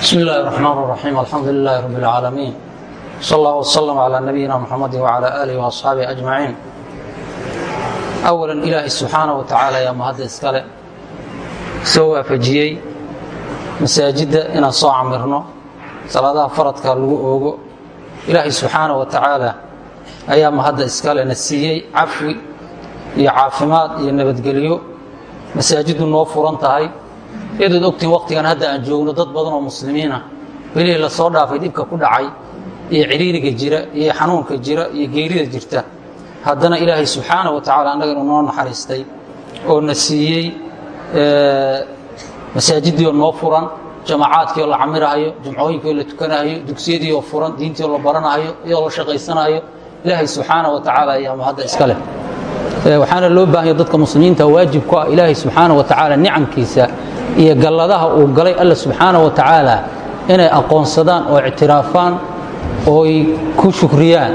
بسم الله الرحمن الرحيم الحمد لله رب العالمين صلى الله وسلم على نبينا محمد وعلى آله وأصحابه أجمعين أولا إلهي سبحانه وتعالى يا مهد إسكاله soo waafajiyey masaajidda inaan soo camirno salaadaha faradka lagu oogo ilaahay subxaana wa tacaala ayaa mahadda iskalena siiyey cafwi iyo caafimaad iyo nabadgelyo masaajiddu noo furan tahay iyadood ogtiin waqtigan hadda aan joogno dad badan oo muslimiina belihii la soo dhaafay dhibka ku dhacay iyo ciriiriga jira iyo xanuunka jira iyo geerida jirta. Haddana ilaahay subxaana wa tacala annaga inuu noo naxariistay oo na siiyey masaajidii oo noo furan jamacaadkii oo la camirahayo jumcooyinkii oo la tukanahayo dugsiyadii oo furan diintii oo la baranahayo iyadoo la shaqaysanahayo ilaahay subxaana wa tacaala ayaa mahadda iska leh. Waxaana loo baahanya dadka muslimiinta waajib ku ah ilaahay subxaana wa tacaala nicamkiisa iyo galladaha uu galay alla subxaana wa tacaala inay aqoonsadaan oo ictiraafaan ooy ku shukriyaan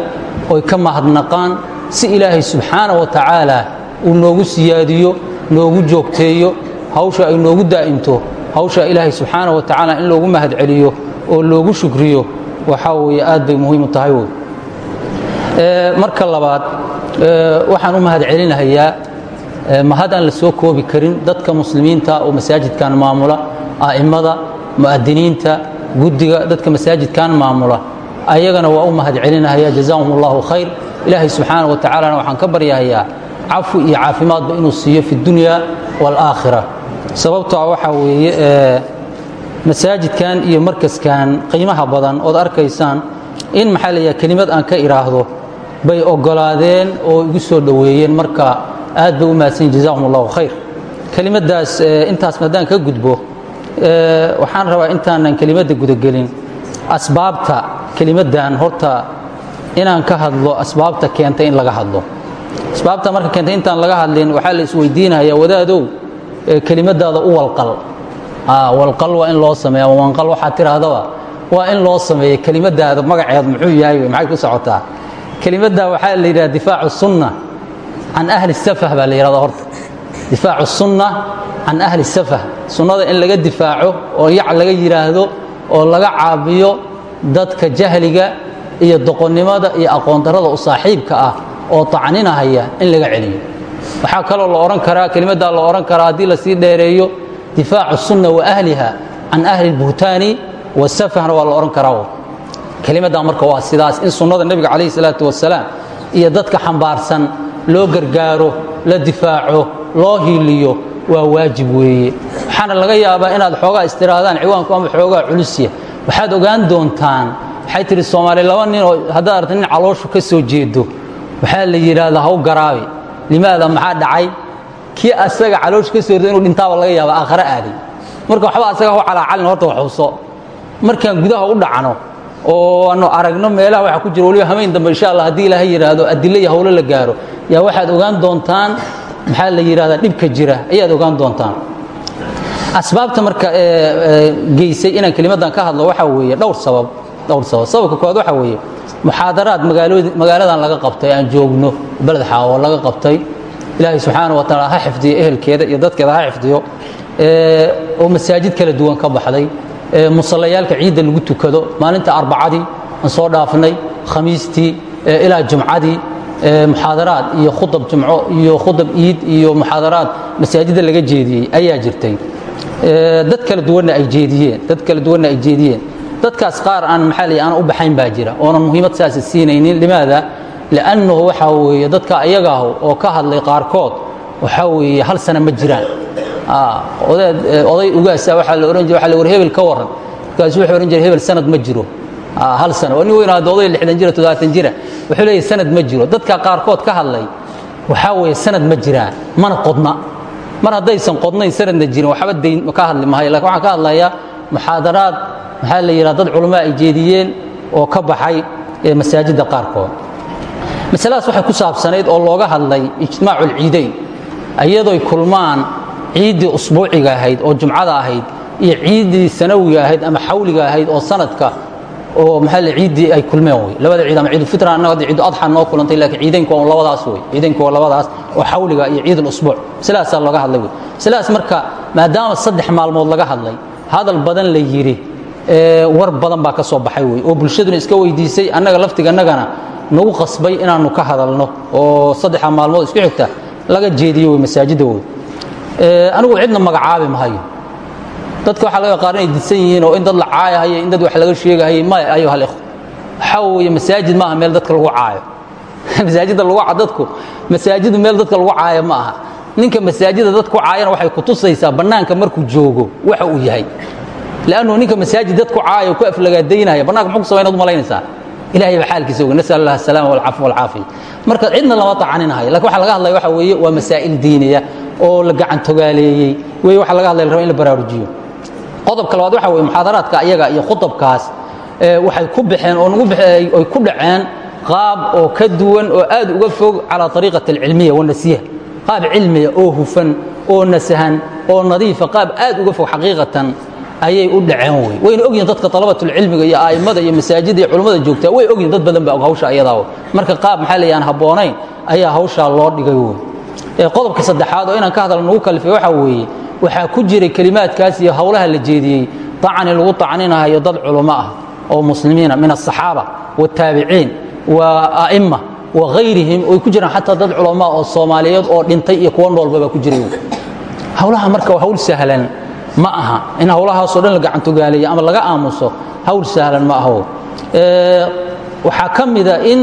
ooy ka mahadnaqaan si ilaahay subxaana wa tacaala uu noogu siyaadiyo noogu joogteeyo hawsha ay noogu daa'imto hawsha ilaahay subxaana wa tacaala in loogu mahad oo loogu shukriyo waxaa weeye aad bay muhiim u tahay wey marka labaad waxaan u mahad mahad aan la soo koobi karin dadka muslimiinta oo masaajidkan maamula a'immada mu'adiniinta guddiga dadka masaajidkan maamula ayagana waa u mahad celinahaya jazaahum allahu khayr. Ilaahay subxaana wa tacaalana waxaan ka baryahayaa cafwi iyo caafimaadba inuu siiyo fi dunya waalaakhira sababtoo ah waxaa weeye masaajidkan iyo markaskan qiimaha badan ood arkaysaan in maxaa la yidhaha kelimad aan ka idhaahdo bay oggolaadeen oo igu soo dhoweeyeen marka aad bay u mahadsanyiin jazahum allahu khayr kelimaddaas intaas haddaan ka gudbo waxaan rabaa intaanan kelimadda gudagelin. Asbaabta kelimaddan horta inaan ka hadlo asbaabta keentay in laga hadlo. Asbaabta marka keentay intaan laga hadlin waxaa la isweydiinaya wadaadow kelimadaada u walqal. Walqal waa in loo sameeya wanqal waxaad tidhaahdaba waa in loo sameeya kelimadaada magaceed muxuu yahay? Maxay ku socotaa? Kelimadda waxaa la yidhaha difaacu sunna can ahli safah baa la yidhahda horta. Difaacu sunna can ahli safah. Sunnada in laga difaaco oo yac laga yidhaahdo oo laga caabiyo dadka jahliga iyo doqonnimada iyo aqoondarrada u saaxiibka ah oo tacninahaya in laga celiyo. Waxaa kaloo la odhan karaa kelimaddaa la odhan karaa haddii la sii dheereeyo difaacu sunna wa ahliha can ahli lbuhtaani wasafahna waa la odhan karaa kelimaddaa marka waa sidaas in sunnada nebiga calayhi salaatu wasalaam iyo dadka xambaarsan loo gargaaro la difaaco loo hiiliyo waa waajib weeye. Waxaana laga yaabaa inaad xoogaa istiraadaan ciwaanku ama xoogaa culusya. Waxaad ogaan doontaan waxay tihi soomaali laba nin oo haddaad arta nin calooshu ka soo jeedo. Waxaa la yidhaahdaa haw garaabi. Limaada maxaa dhacay? Kii asaga calooshu ka soo jeedo inuu dhintaaba laga yaaba aakhare aaday marka waxba asaga hu calaacalin horta waxuso markaan gudaha u dhacno oo aanu aragno meelaha waxa ku jira waliba hamayn dambe insha allah haddii ilaahay yidhaahdo adilo iyo hawlo la gaaro yaa waxaad ogaan doontaan maxaa la yidhahdaa dhibka jira ayaad ogaan doontaan. Asbaabta marka geysay inaan kelimaddan ka hadlo waxaa weeye dhowr sabab dhowr sabab. Sababka koowaad waxaa weeye muxaadaraad magaaladan laga qabtay aan joogno beled xaawo laga qabtay. Ilaahay subxaana wa tacaala ha xifdiyo ehelkeeda iyo dadkeeda ha xifdiyo oo masaajid kala duwan ka baxday musallayaalka ciidda lagu tukado maalinta arbacadii aan soo dhaafnay khamiistii ilaa jumcadii muxaadaraad iyo khudab jumco iyo khudab iid iyo muxaadaraad masaajidda laga jeediyey ayaa jirtay. Dad kala duwanna ay jeediyeen dad kala duwanna ay jeediyeen. Dadkaas qaar aan maxaa lay aanan u baxayn baa jira. Oonan muhiimad saasa siinaynin. Limaada? Liannahu waxaa weeye dadka ayagaah oo ka hadlay qaarkood waxaa weeye hal sana ma jiraan oday ugaasa waxaa la ohan jira waa war hebel ka waran. Markaasu wuxuu ohan jira hebel sanad ma jiro. Hal sana oo nin weyn hadda oday lixdan jira toddobaatan jira. Wuxuu leeyahay sanad ma jiro. Dadka qaarkood ka hadlay waxaa weeye sanad ma jiraan mana qodna. Mar haddaysan qodnayn sanadna jirin. Waxba dayn ka hadli mahayo laakiin waxaan ka hadlayaa muxaadaraad. Maxaa la yidhaha dad culamaa ay jeediyeen oo ka baxay masaajidda qaarkood. Masaladaas waxay ku saabsanayd oo looga hadlay ijtimaacu lciidayn iyadoy kulmaan ciiddii usbuuciga ahayd oo jumcada ahayd iyo ciiddii sanawiga ahayd ama xawliga ahayd oo sanadka oo maxaa la ciiddii ay kulmeen wey labada ciid ama ciidulfitra annaga hadda ciidu adxa noo kulantay laakiin ciidaynku waa labadaas wey ciidaynku waa labadaas oo xawliga iyo ciid ulusbuuc masalahaasaa looga hadlay wey masaladaas marka maadaama saddex maalmood laga hadlay hadal badan la yidhi war badan baa ka soo baxay wey oo bulshaduna iska weydiisay annaga laftiganagana nagu qasbay inaannu ka hadalno oo saddexa maalmood isku xigta laga jeediyo wey masaajidda wey anigu cidna magacaabi mahayo. Dadka waxaa laga yaqaan inay didsan yihiin oo in dad la caayahayo in dad wax laga sheegahayay maya ayuha alikhwa waxaa weeye masaajid maaha meel dadka lagu caayo. Masaajidda lagu dadku masaajidu meel dadka lagu caayo ma aha. Ninka masaajida dad ku caayana waxay ku tusaysaa bannaanka markuu joogo waxa uu yahay. Lannu ninka masaajid dad ku caayo ku aflagaadaynaya bannanka muxuu ku samayn ad malaynaysaa? Ilahay baa xaalkiisa oga nasal allah asalaama walcafwa walcaafiya marka cidna lama tacaninahayo laakiin waxa laga hadlaya waxa weeye waa masaa'il diiniya oo la gacan togaaleeyey wey waxa laga hadlaya la raba in la baraarujiyo. Qodobka labaad waxa weye muxaadaraadka iyaga iyo khudabkaas waxay ku baxeen oo nagu ay ku dhaceen qaab oo ka duwan oo aad uga fog calaa ariiqati alcilmiya wanasiha qaab cilmiya oo hufan oo nasahan oo nadiifa qaab aad uga fog xaqiiqatan ayay u dhaceen wey wayna ogyihiin dadka alabatulcilmiga iyo a'immada iyo masaajidda iyo culummada joogtaa way ogyihiin dad badan baa og hawsha ayadaa marka qaab maxaa leeyahan habboonayn ayaa hawshaa loo dhigay wey qodobka saddexaad oo inaan ka hadal nagu kalifay waxaa weeye waxaa ku jiray kelimaadkaas iyo howlaha la jeediyey acani lagu acninahayo dad culamo ah oo muslimiina min asaxaaba wataabiciin wa a'ima wa hayrihim oy ku jiraan xataa dad culamaa oo soomaaliyeed oo dhintay iyo kuwa noolba baa ku jiray. Howlaha marka hawl sahlan ma aha in howlahaasoo dhan la gacantugaaleeyo ama laga aamuso hawl sahlan ma aho waxaa ka mida in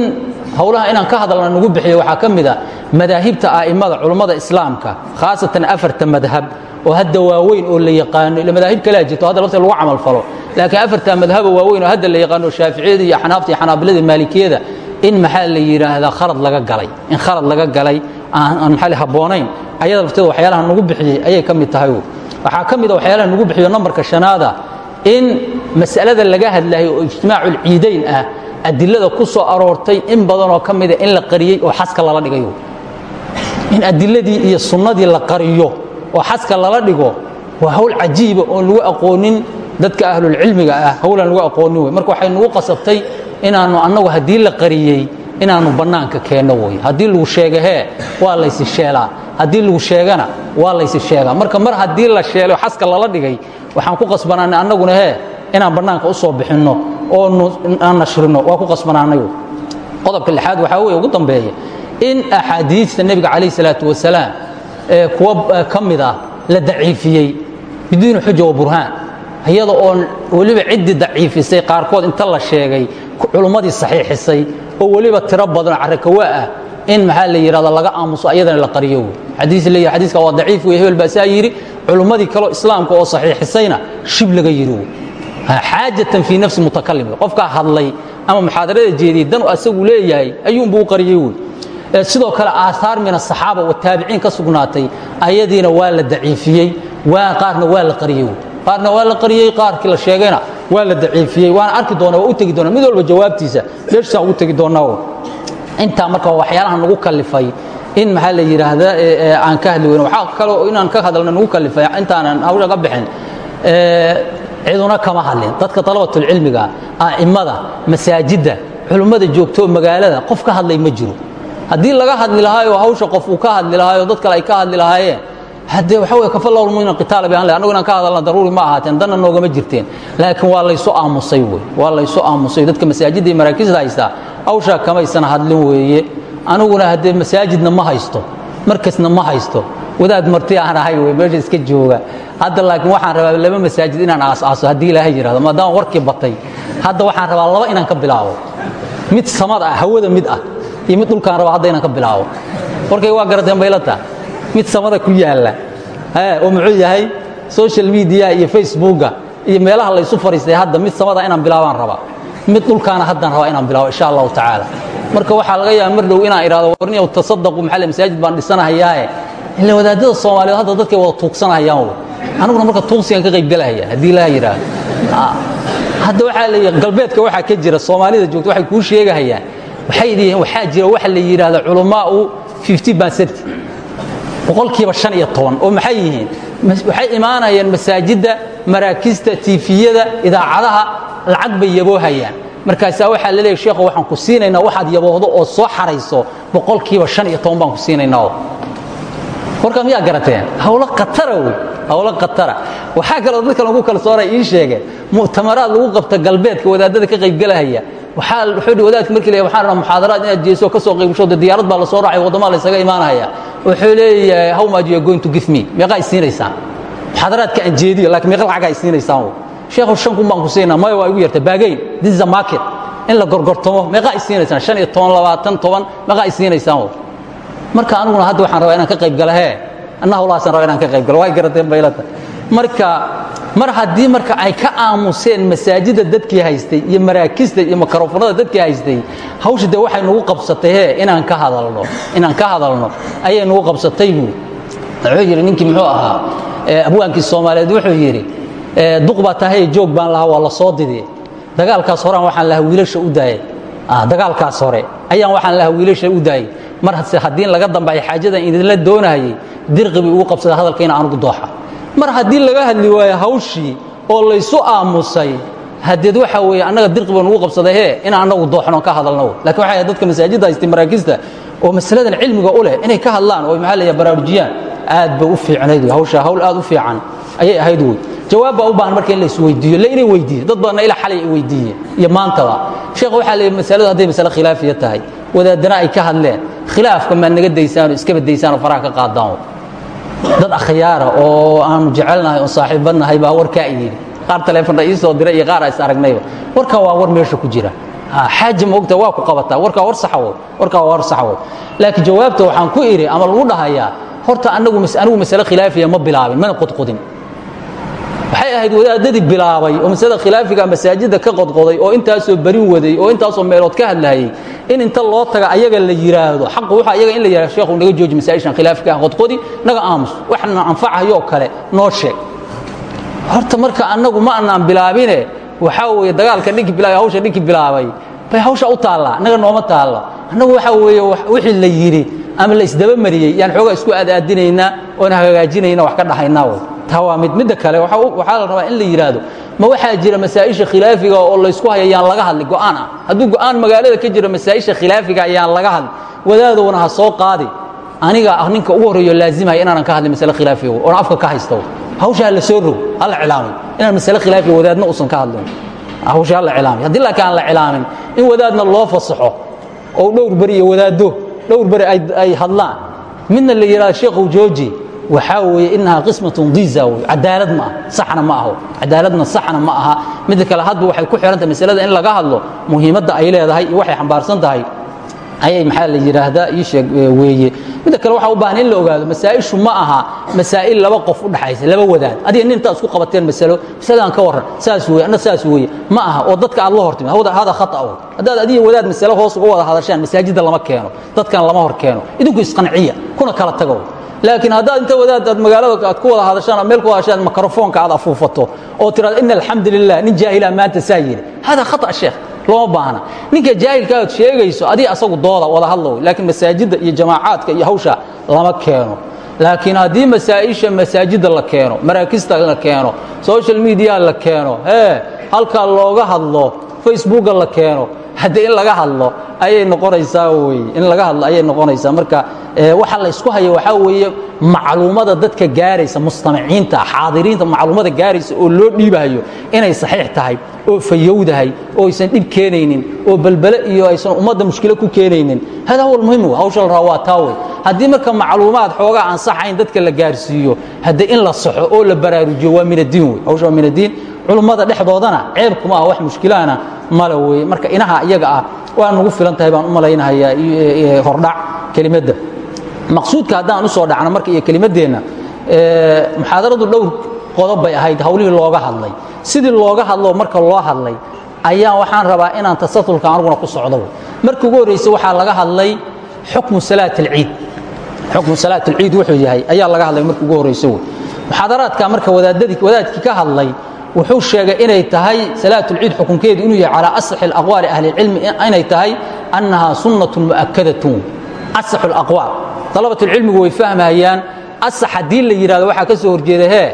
hawlaha inaan ka hadalna nagu bixiyo waxaa ka mida madaahibta a'immada culummada islaamka khaasatan afarta madhab oo hadda waaweyn oo la yaqaano ila madaahib kalea jirto hadda lafta lagu camal falo. Laakiin afarta madhaba waaweyn oo hadda la yaqaano shaaficiyada iyo xanaafta iyo xanaabilada maalikiyada in maxaa la yidhaahdaa khalad laga galay? In khalad laga galay aan maxaa habboonayn? Ayada lafteeda waxyaalaha nagu bixiyey ayay ka mid tahay. Waxaa ka mida waxyaalaha nagu bixiyo nambarka shanaada in mas'alada laga hadlayo oo ijtimaaculciidayn ah adilada ku soo aroortay in badanoo ka mida in la qariyey oo xaska lala dhigayo. In adiladii iyo sunnadii la qariyo oo xaska lala dhigo waa hawl cajiiba oon lagu aqoonin dadka ahlulcilmiga ah hawlaan lagu aqoonin wey marka waxay nagu qasabtay inaannu annagu haddii la qariyey inaannu bannaanka keenno wey haddii lagu sheega hee waa laysi sheelaa. Haddii lagu sheegana waa laysi sheegaa. Marka mar haddii la sheelo xaska lala dhigay waxaan ku qasbanaanay annaguna hee inaan bannaanka u soo bixinno oo aan nashrino waa ku qasbanaanay qodobka lixaad waxaa weye ugu dambeeya in axaadiista nebiga calayh salaatu wasalaam ee kuwa ka mid ah la daciifiyey biduuni xuja wa burhaan iyada oon weliba ciddii daciifisay qaarkood inta la sheegay culummadii saxiixisay oo weliba tiro badanoo carrakawa ah in maxaa la yidhahda laga aamuso ayadana la qariyo xadiis leeyahy xadiiska waa daciif wey hebel baa saa yidhi culummadii kaleo islaamka oo saxiixisayna shib laga yidhi xaajatan fii nafsi mutakalim qofkaa hadlay ama muxaadarada jeediyey danu asagu leeyahay ayuunbuu u qariyey wey sidoo kale aahaar min asaxaaba wataabiciin ka sugnaatay ayadiina waa la daciifiyey qaarna waa la qariyey qaarna waa la qariyey qaarkii la sheegayna waa la daciifiyey. Waana arki doona waa u tegi doona mid walba jawaabtiisa meeshiisaan ugu tegi doonaa intaa marka waa waxyaalaha nagu kalifay in maxaa la yidhaahda aan ka hadli weyno. Waxaa kaloo inaan ka hadalno nagu kalifay intaanan hawsha ka bixin ciduna kama hadlin. Dadka dalabatulcilmiga a'immada masaajidda culummada joogtoo magaalada qof ka hadlay ma jiro. Haddii laga hadli lahaayoo hawsha qof uu ka hadli lahaayo dad kale ay ka hadli lahaayeen haddee waxa wey kafallahu lmu'mina qitaala bi anle annagu inaan ka hadalna daruuri ma ahaateen danna noogama jirteen. Laakiin waa laysu aamusay wey waa laysu aamusay. Dadka masaajidda iyo maraakiisda haystaa hawshaa kamaysan hadlin weeye. Aniguna haddee masaajidna ma haysto markasna ma haysto wadaad marti aan ahay wey meesha iska jooga. Hadda laakiin waxaan rabaa laba masaajid inaan aasaaso haddii ilaahay yidhahdo maadaama warkii batay. Hadda waxaan rabaa laba inaan ka bilaabo mid samad ah hawada mid ah iyo mid dhulkaan rabaa hadda inaan ka bilaabo warkay waa garateen baylata mid samada ku yaalla. Oo muxuu yahay? Social media iyo facebooka iyo meelaha laysu fariistay hadda mid samada inaan bilaabaan rabaa. Mid dhulkaana haddaan rabaa inaan bilaabo insha allahu tacaala. Marka waxaa laga yaaba mar dhow inaan idhahdo warniyow tasadaqu maxalle masaajid baan dhisanahayaaye ila wadaadada soomaaliyeed hadda dadkay wada tuugsanahayaan wey aniguna marka tuugsigaan ka qaybgalahaya haddii ilaha yidhaahdo hadda waxaa la galbeedka waxaa ka jira soomaalida joogta waxay kuu sheegahayaan. Waxay dhihiin waxaa jira waxa la yidhaahda percent. Boqolkiiba shan iyo toban oo maxay yihiin? Waxay imaanayaan masaajidda maraakista tiifiyada idaacadaha lacag bay yaboohayaan. Markaasaa waxaa la leeyahy sheekho waxaan ku siinaynaa waxaad yaboohdo oo soo xarayso boqolkiiba shan iyo toban baan ku siinaynaa warkaa miyaa garateen hawlo khatara wey hawlo khatara waxaa kaloo dadka lagu kalsoonay ii sheegeen mu'tamaraad lagu qabta galbeedka wadaadada ka qaybgalahaya wuxuu wadaadka markii la waxaan rabaa muxaadaraad inaad jeeso ka soo qaybgasho de diyaarad baa la soo raacay waddamada la isaga imaanaya wuxuu leeyahay how much you are going to give me? Meeqa ay siinaysaan muxaadaraadka aan jeediyo laakiin meeqa lacag ay siinaysaan sheekhu shan kun baan ku siinaa maya waa igu yarta baagayn. This is a market. In la gorgortamo meeqa ay siinaysaan shan iyo toban labaatan toban meeqa ay siinaysaan marka aniguna hadda waxaan rabaa inaan ka qayb gala hee? Anna hawlahaasaan rabaa inaan ka qayb galo way garateen baylata marka mar haddii marka ay ka aamuseen masaajida dadkii haystay iyo maraakista iyo makarofanada dadkii haystay hawsha dee waxay nagu qabsatay hee? Inaan ka hadalno inaan ka hadalno ayay nagu qabsatay buu. Wuxuu yidhi ninkii muxuu ahaa? Abwaankii soomaaliyeed wuxuu yidhi duq baa tahay joog baan lahaa waa la soo didiye dagaalkaas horaan waxaan lahaa wiilasha u daayay dagaalkaas hore ayaan waxaan lahaa wiilasha u daayay mar haddii laga dambeeyo xaajadan idinla doonahayay dirqibi ugu qabsada hadalka ina anugu dooxa. Mar haddii laga hadli waayo hawshii oo laysu aamusay hadeed waxa weeye annaga dirqiba nugu qabsaday hee in annagu dooxno ka hadalno. Lakin waxay ahayd dadka masaajidda haystay maraakista oo masaladan cilmiga u leh inay ka hadlaan oo maxaa leeyahay baraarujiyaan. Aad bay u fiicnayd hawsha hawl aad u fiican. Ayay ahayd wey jawaab baa u baahan marka in la isweydiiyo le inay weydiiyo. Dad badanna ilaa xalay ay weydiiyeen. Iyo maantaba sheekh waxaa leeyahay masaladu hadday masale khilaafiya tahay wadaadana ay ka hadleen. Khilaafka maad naga daysaanoo iskaba daysaanoo faraha ka qaadaan dad akhyaara oo aanu jecelnahay oo saaxiibanahay baa warkaa yidhi. Qaar taleefonna ii soo diray iyo qaar is aragnayba. Warkaa waa war meesha ku jira. Xaaji ma ogta waa ku qabataa. Warkaa war saxawo warkaa waa war saxawo laakiin jawaabta waxaan ku idhi ama lagu dhahayaa horta anagu masale khilaafiya ma bilaabin mana qodqodin waxay ahayd wadaadadii bilaabay oo masalada khilaafiga masaajidda ka qodqoday oo intaasoo barin waday oo intaasoo meelood ka hadlayay in inta loo taga ayaga la yidhaahdo xaqu waxa ayaga in la yidhahdo sheekhu naga jooji masaa'ishan khilaafika ah qodqodi naga aamus. Waxna anfacayoo kale noo sheeg. Horta marka annagu ma annaan bilaabine waxaa weeye dagaalka ninki bilaabay hawsha ninki bilaabay. Bay hawsha u taallaa annaga nooma taalla. Annagu waxaa weeye wixii la yidhi ama la isdaba mariyey yaan xoogaa isku aadaadinaynaa oona hagaajinayna wax ka dhahaynaa way waa mid midda kale waxaa la rabaa in la yidhaahdo ma waxaa jira masaa'isha khilaafiga oo laysku haya yaan laga hadli go'aan ah. Hadduu go'aan magaalada ka jiro masaa'isha khilaafiga yaan laga hadli wadaadowna ha soo qaadi. Aniga ah ninka ugu horreeyo laazimaya inaanan ka hadlin masale khilaafiga oona afka ka haysta hawsha ha la soo rog ha la cilaamay inaan masale khilaafiga wadaadna uusan ka hadlin. Hawsha ha la cilaamay haddii laakiin aan la cilaamin in wadaadna loo fasaxo oo dhowr beri iyo wadaaddo dhowr beri ay hadlaan. Midna la yidhahdo sheekhow jooji waxaa weeye inahaa qismatun diza wey cadaalad ma aha. Saxna ma aho. Cadaaladna saxna ma aha. Midda kale hadba waxay ku xihantahay masalada in laga hadlo muhiimadda ay leedahay iyo waxay xambaarsan tahay. Ayay maxaa la yidhaahdaa? Ii sheeg weeye. Midda kale waxaa u baahan in la ogaado masaa'ishu ma aha masaa'il laba qof u dhaxaysa laba wadaad. Adiga nin intaad isku qabateen masalo masaladaan ka warran. Saas weeye anna saas weeye. Ma aha oo dadka aad la hortimi. Hada khata o haddaad adiga wadaad masalo hoos uga wada hadashaan masaajidda lama keeno. Dadkan lama hor keeno idinku isqanciya kuna kala tago laakiin haddaad inta wadaad aad magaalada aad ku wada hadashaan oo meel ku hadashaan mikrofoonka aad afuufato oo tiraado ina alxamdu lilah nin jaahila maanta saa yidhi. Hada khata sheekh looma baahna. Ninka jaahilka aad sheegayso adiga asagu dooda wada hadlow laakiin masaajidda iyo jamaacaadka iyo hawsha lama keeno. Laakiin haddii masaa'isha masaajidda la keeno maraakista la keeno social media la keeno ee halkaa looga hadlo facebooka la keeno haddii in laga hadlo ayay noqonaysaa weye in laga hadlo ayay noqonaysaa. Marka waxa la isku haya waxaa weeye macluumada dadka gaaraysa mustamiciinta xaadiriinta macluumada gaaraysa oo loo dhiibahayo inay saxiix tahay oo fayowdahay oo aysan dhib keenaynin oo balbele iyo aysan ummadda mushkilo ku keenaynin. Hada huwa almuhim hawsha la rabaa waa taa wey. Haddii marka macluumaad xoogaa aan saxayn dadka la gaarsiiyo haddii in la saxo oo la baraarujiyo waa min addiin wey. Hawsha waa min addiin culummada dhexdoodana ceeb kuma ah wax mushkilaana male weeye. Marka inaha iyaga ah waa nagu filan tahay baan u malaynahayaa hordhac kelimadda maqsuudka haddaan u dhacno marka iyo kelimaddeenna muxaadaradu dhowr qodob bay ahayd hawlihii looga hadlay. Sidii looga hadloo marka loo hadlay ayaa waxaan rabaa inaan tasatulka aniguna ku socdo. Markii ugu horrayse waxaa laga hadlay xukmu salaat alciid. Xukmu salaat alciid wuxuu yahay ayaa laga hadlay markii ugu horrayse wey muxaadaraadka marka wadaadadii wadaadkii ka hadlay wuxuu sheegay inay tahay salaat اlciid xukunkeedu inuu yahay calى aصxi اaqwaali ahli اlcilmi inay tahay annaha sunaة mu'akadatun aصx اlaqwaal dalabat اlcilmigu way fahmayaan asax haddii la yidhahdo waxaa ka soo horjeeda hee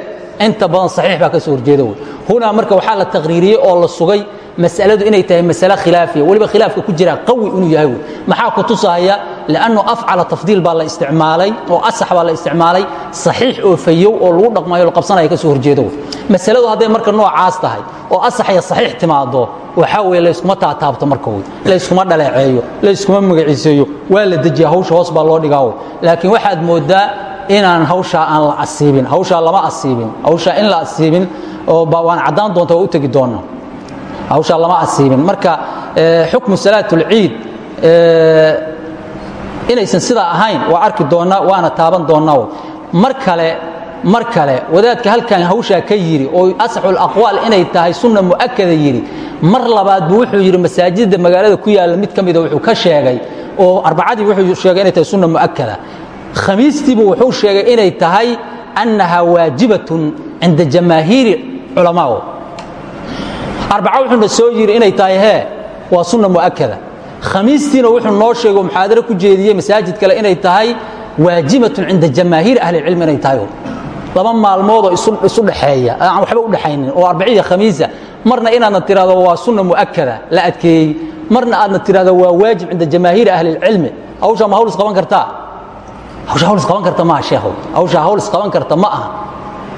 inta badan saxiix baa ka soo horjeeda wey hunaa marka waxaa la taqriiriyey oo la sugay mas'aladu inay tahay masale khilaafiya. Weliba khilaafka ku jira qawi inuu yahay wey maxaa ku tusahaya liannu afcala tafdiil baa la isticmaalay oo asax baa la isticmaalay. Saxiix oo fayow oo lagu dhaqmayo la qabsanaya ka soo horjeedo wey masaladu hadday marka noocaas tahay oo asax iyo saxiix timaado waxaa weeye layskuma taataabto marka wey layskuma dhaleeceeyo layskuma magaciiseeyo waa la dejiya hawsha hoos baa loo dhigaa wey laakiin waxaad moodaa inaan hawshaa aan la asiibin hawshaa lama asiibin hawshaa in la asiibin waan caddaan doonta waa u tegi doona hawshaa lama asiibin. Marka xukmu salaat اlciid inaysan sidaa ahayn waa arki doonnaa waana taaban doonnaa mar kale mar kale wadaadka halkan hawshaa ka yidhi oo asaxu laqwaal inay tahay sunna mu'akada yidhi mar labaad buu wuxuu yidhi masaajidda magaalada ku yaalla mid ka mida wuxuu ka sheegay oo arbacadii wuxuu sheegay inay tahay sunna mu'akada khamiistiibu wuxuu sheegay inay tahay annaha waajibatun cinda jamaahiiri culamaa arbaca wuxuuna soo yidhi inay tahay hee waa sunna mu'akada khamiistiina wuxuu noo sheego muxaadaro ku jeediyey masaajid kale inay tahay waajibatun cinda jamaahiir ahlicilmi inay tahay. Laba maalmoodoo isu dhexeeya aan waxba u dhexaynin oo arbiciya khamiisa marna inaadna tirahdo waa sunna mu'akada la adkeeyey. Marna aadna tirahdo waa waajib cinda jamaahiiri ahlilcilmi hawshaa ma hawl isqaban kartaa hawsha hawl isqaban karta maaha sheekhow. Hawshaa hawl isqaban karta ma aha.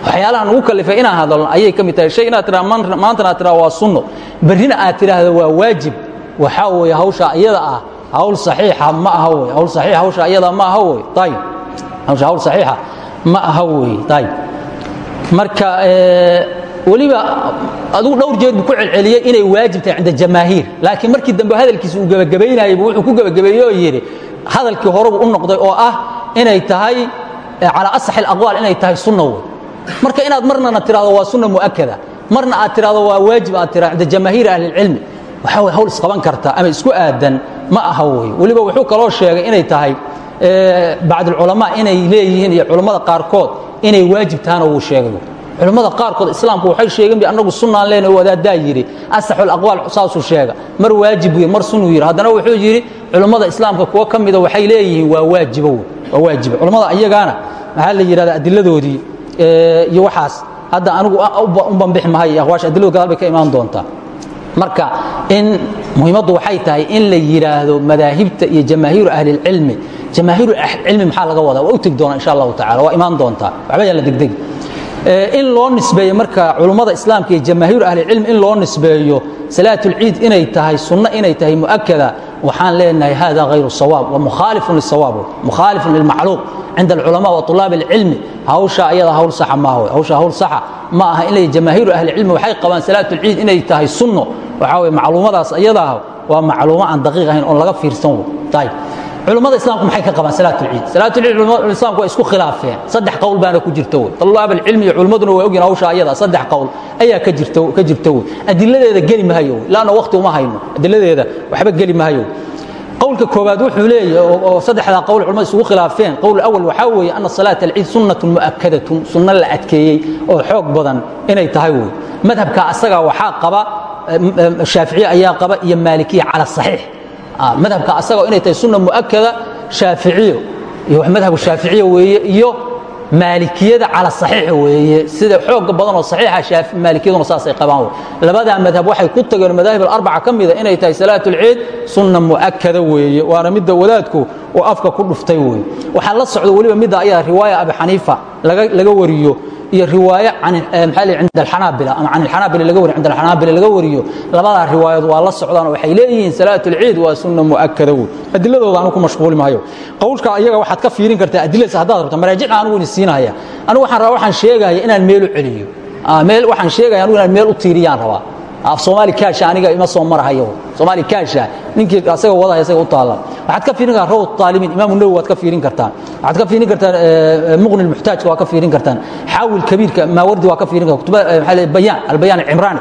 Waxyaalaha nagu kalifay inaan hadalno ayay ka mid tahay. Shay inaad tiraa maantana aad tiraa waa sunno. Berrina aad tidhaahdo waa waajib. Waxaa weeye hawsha iyada ah hawl saxiixa ma aha wey hawl saxiixa hawsha iyada ma aha wey ayib hawsha hawl saxiixa ma aha wey ayib marka weliba adigu dhowr jeer buu ku celceliyey inay waajib tahay cinda jamaahiir. Laakiin markii dambe hadalkiisa uu gebagabaynayay buu wuxuu ku gebagabeeyey oo yidhi hadalkii horebu u noqday oo ah inay tahay calaa asax alaqwaal inay tahay sunna wey marka inaad marnana tirahdo waa sunna mu'akada marna aad tirahdo waa waajib aad tira cinda jamaahiiri ahlilcilmi waxaa way hawl isqaban karta ama isku aadan ma aha wey weliba wuxuu kaloo sheegay inay tahay bacdulculamaa inay leeyihiin iyo culammada qaarkood inay waajib tahana wuu sheegay. Culammada qaarkood islaamku waxay sheegeen bi annagu sunnaan leena wadaadaa yidhi asaxul aqwaal saasuu sheega mar waajib wey mar sunuu yidhi. Haddana wuxuu yidhi culammada islaamka kuwo ka mida waxay leeyihiin waa waajibo wey waa waajiba culammada iyagaana maxaa la yidhahda adiladoodii iyo waxaas. Hadda anigu u banbixi mahay aqwaasha adiladu gadaal ka imaan doontaa. Marka in muhiimaddu waxay tahay in la yidhaahdo madaahibta iyo jamaahiiru ahlilcilmi jamaahiiru ahlilcilmi maxaa laga wadaa? Waa u tegi doonaa insha allahu tacala waa imaan doontaa. Waxba yaan la degdegi in loo nisbeeyo marka culummada islaamka iyo jamaahiiru ahlicilmi in loo nisbeeyo salaatulciid inay tahay sunno inay tahay mu'akada waxaan leenahay hada hayru sawaab wa mukhaalifun lisawaab mukhaalifun lilmacluuq cinda alculamaa wa طulaab alcilmi. Hawsha ayada hawl saxa maaha hawsha hawl saxa ma aha in jamaahiiru ahlicilmi waxay qabaan salaatulciid inay tahay sunno. Waxaa weye macluumadaas ayadaa waa macluumo aan daqiiq ahayn oon laga fiirsan ayib culummada islaamku maxay ka qabaan? Salaatulciid salaatulciid culamada islaamku waa isku khilaafeen. Saddex qowl baana ku jirta wey طulaab alcilmi iyo culimmaduna waa ogyihiin hawsha ayada saddex qowl ayaa ka jirta wey adiladeeda geli mahayo wey laanna waqti uma hayno. Adiladeeda waxba geli mahayo qowlka koobaad wuxuu leeyahay oo saddexdaa qowl culamada isugu khilaafeen. Qowl awal waxaa weeye ana salaata alciid sunnatun mu'akadatun sunno la adkeeyey oo xoog badan inay tahay wey madhabka asaga waxaa qaba shaaficiye ayaa qaba iyo maalikiya cala saxiix madhabka asagoo inay tahay sunna mu'akada shaaficiyo iyo madhabu shaaficiya weeye iyo maalikiyada cala saxiix weeye. Sida xooga badan oo saxiixa maalikiyaduna saasay qabaan labadaa madhab waxay ku tageen madaahib alarbaca ka mida inay tahay salaatulciid sunna mu'akada weeye. Waana midda wadaadku uu afka ku dhuftay weeye. Waxaa la socda weliba midda ayaa riwaaya abi xaniifa laga wariyo iyo riwaaye maxaa la cinda alxanaabila ama can alxanaabila laga wariyo cinda alxanaabila laga wariyo labadaa riwaayad waa la socdaan oo waxay leeyihiin salaat alciid waa sunna mu'akada wey adiladooda anu ku mashquuli maayo. Qowlka iyaga waxaad ka fiirin kartaa adiladiis haddaad rabto maraajicna anigu ini siinaya anigu waxaan rabaa waxaan sheegaya inaan meel u celiyo. Meel waxaan sheegaya anigu inaan meel u tiiriyaan rabaa af soomaali kaasha aniga ima soo marahayo. Soomaali kaasha ninkii asaga wadaya asaga u taala waxaad ka fiirin kartaa rawd taalibiin imaamu nawowi waad ka fiirin kartaan waxaad ka fiirin kartaan muqni lmuxtaajka waa ka fiirin kartaan. Xaawil kabiirka maawardi waa ka fiirin kartaan kutuba maxaa la bayaan albayaan alcimraani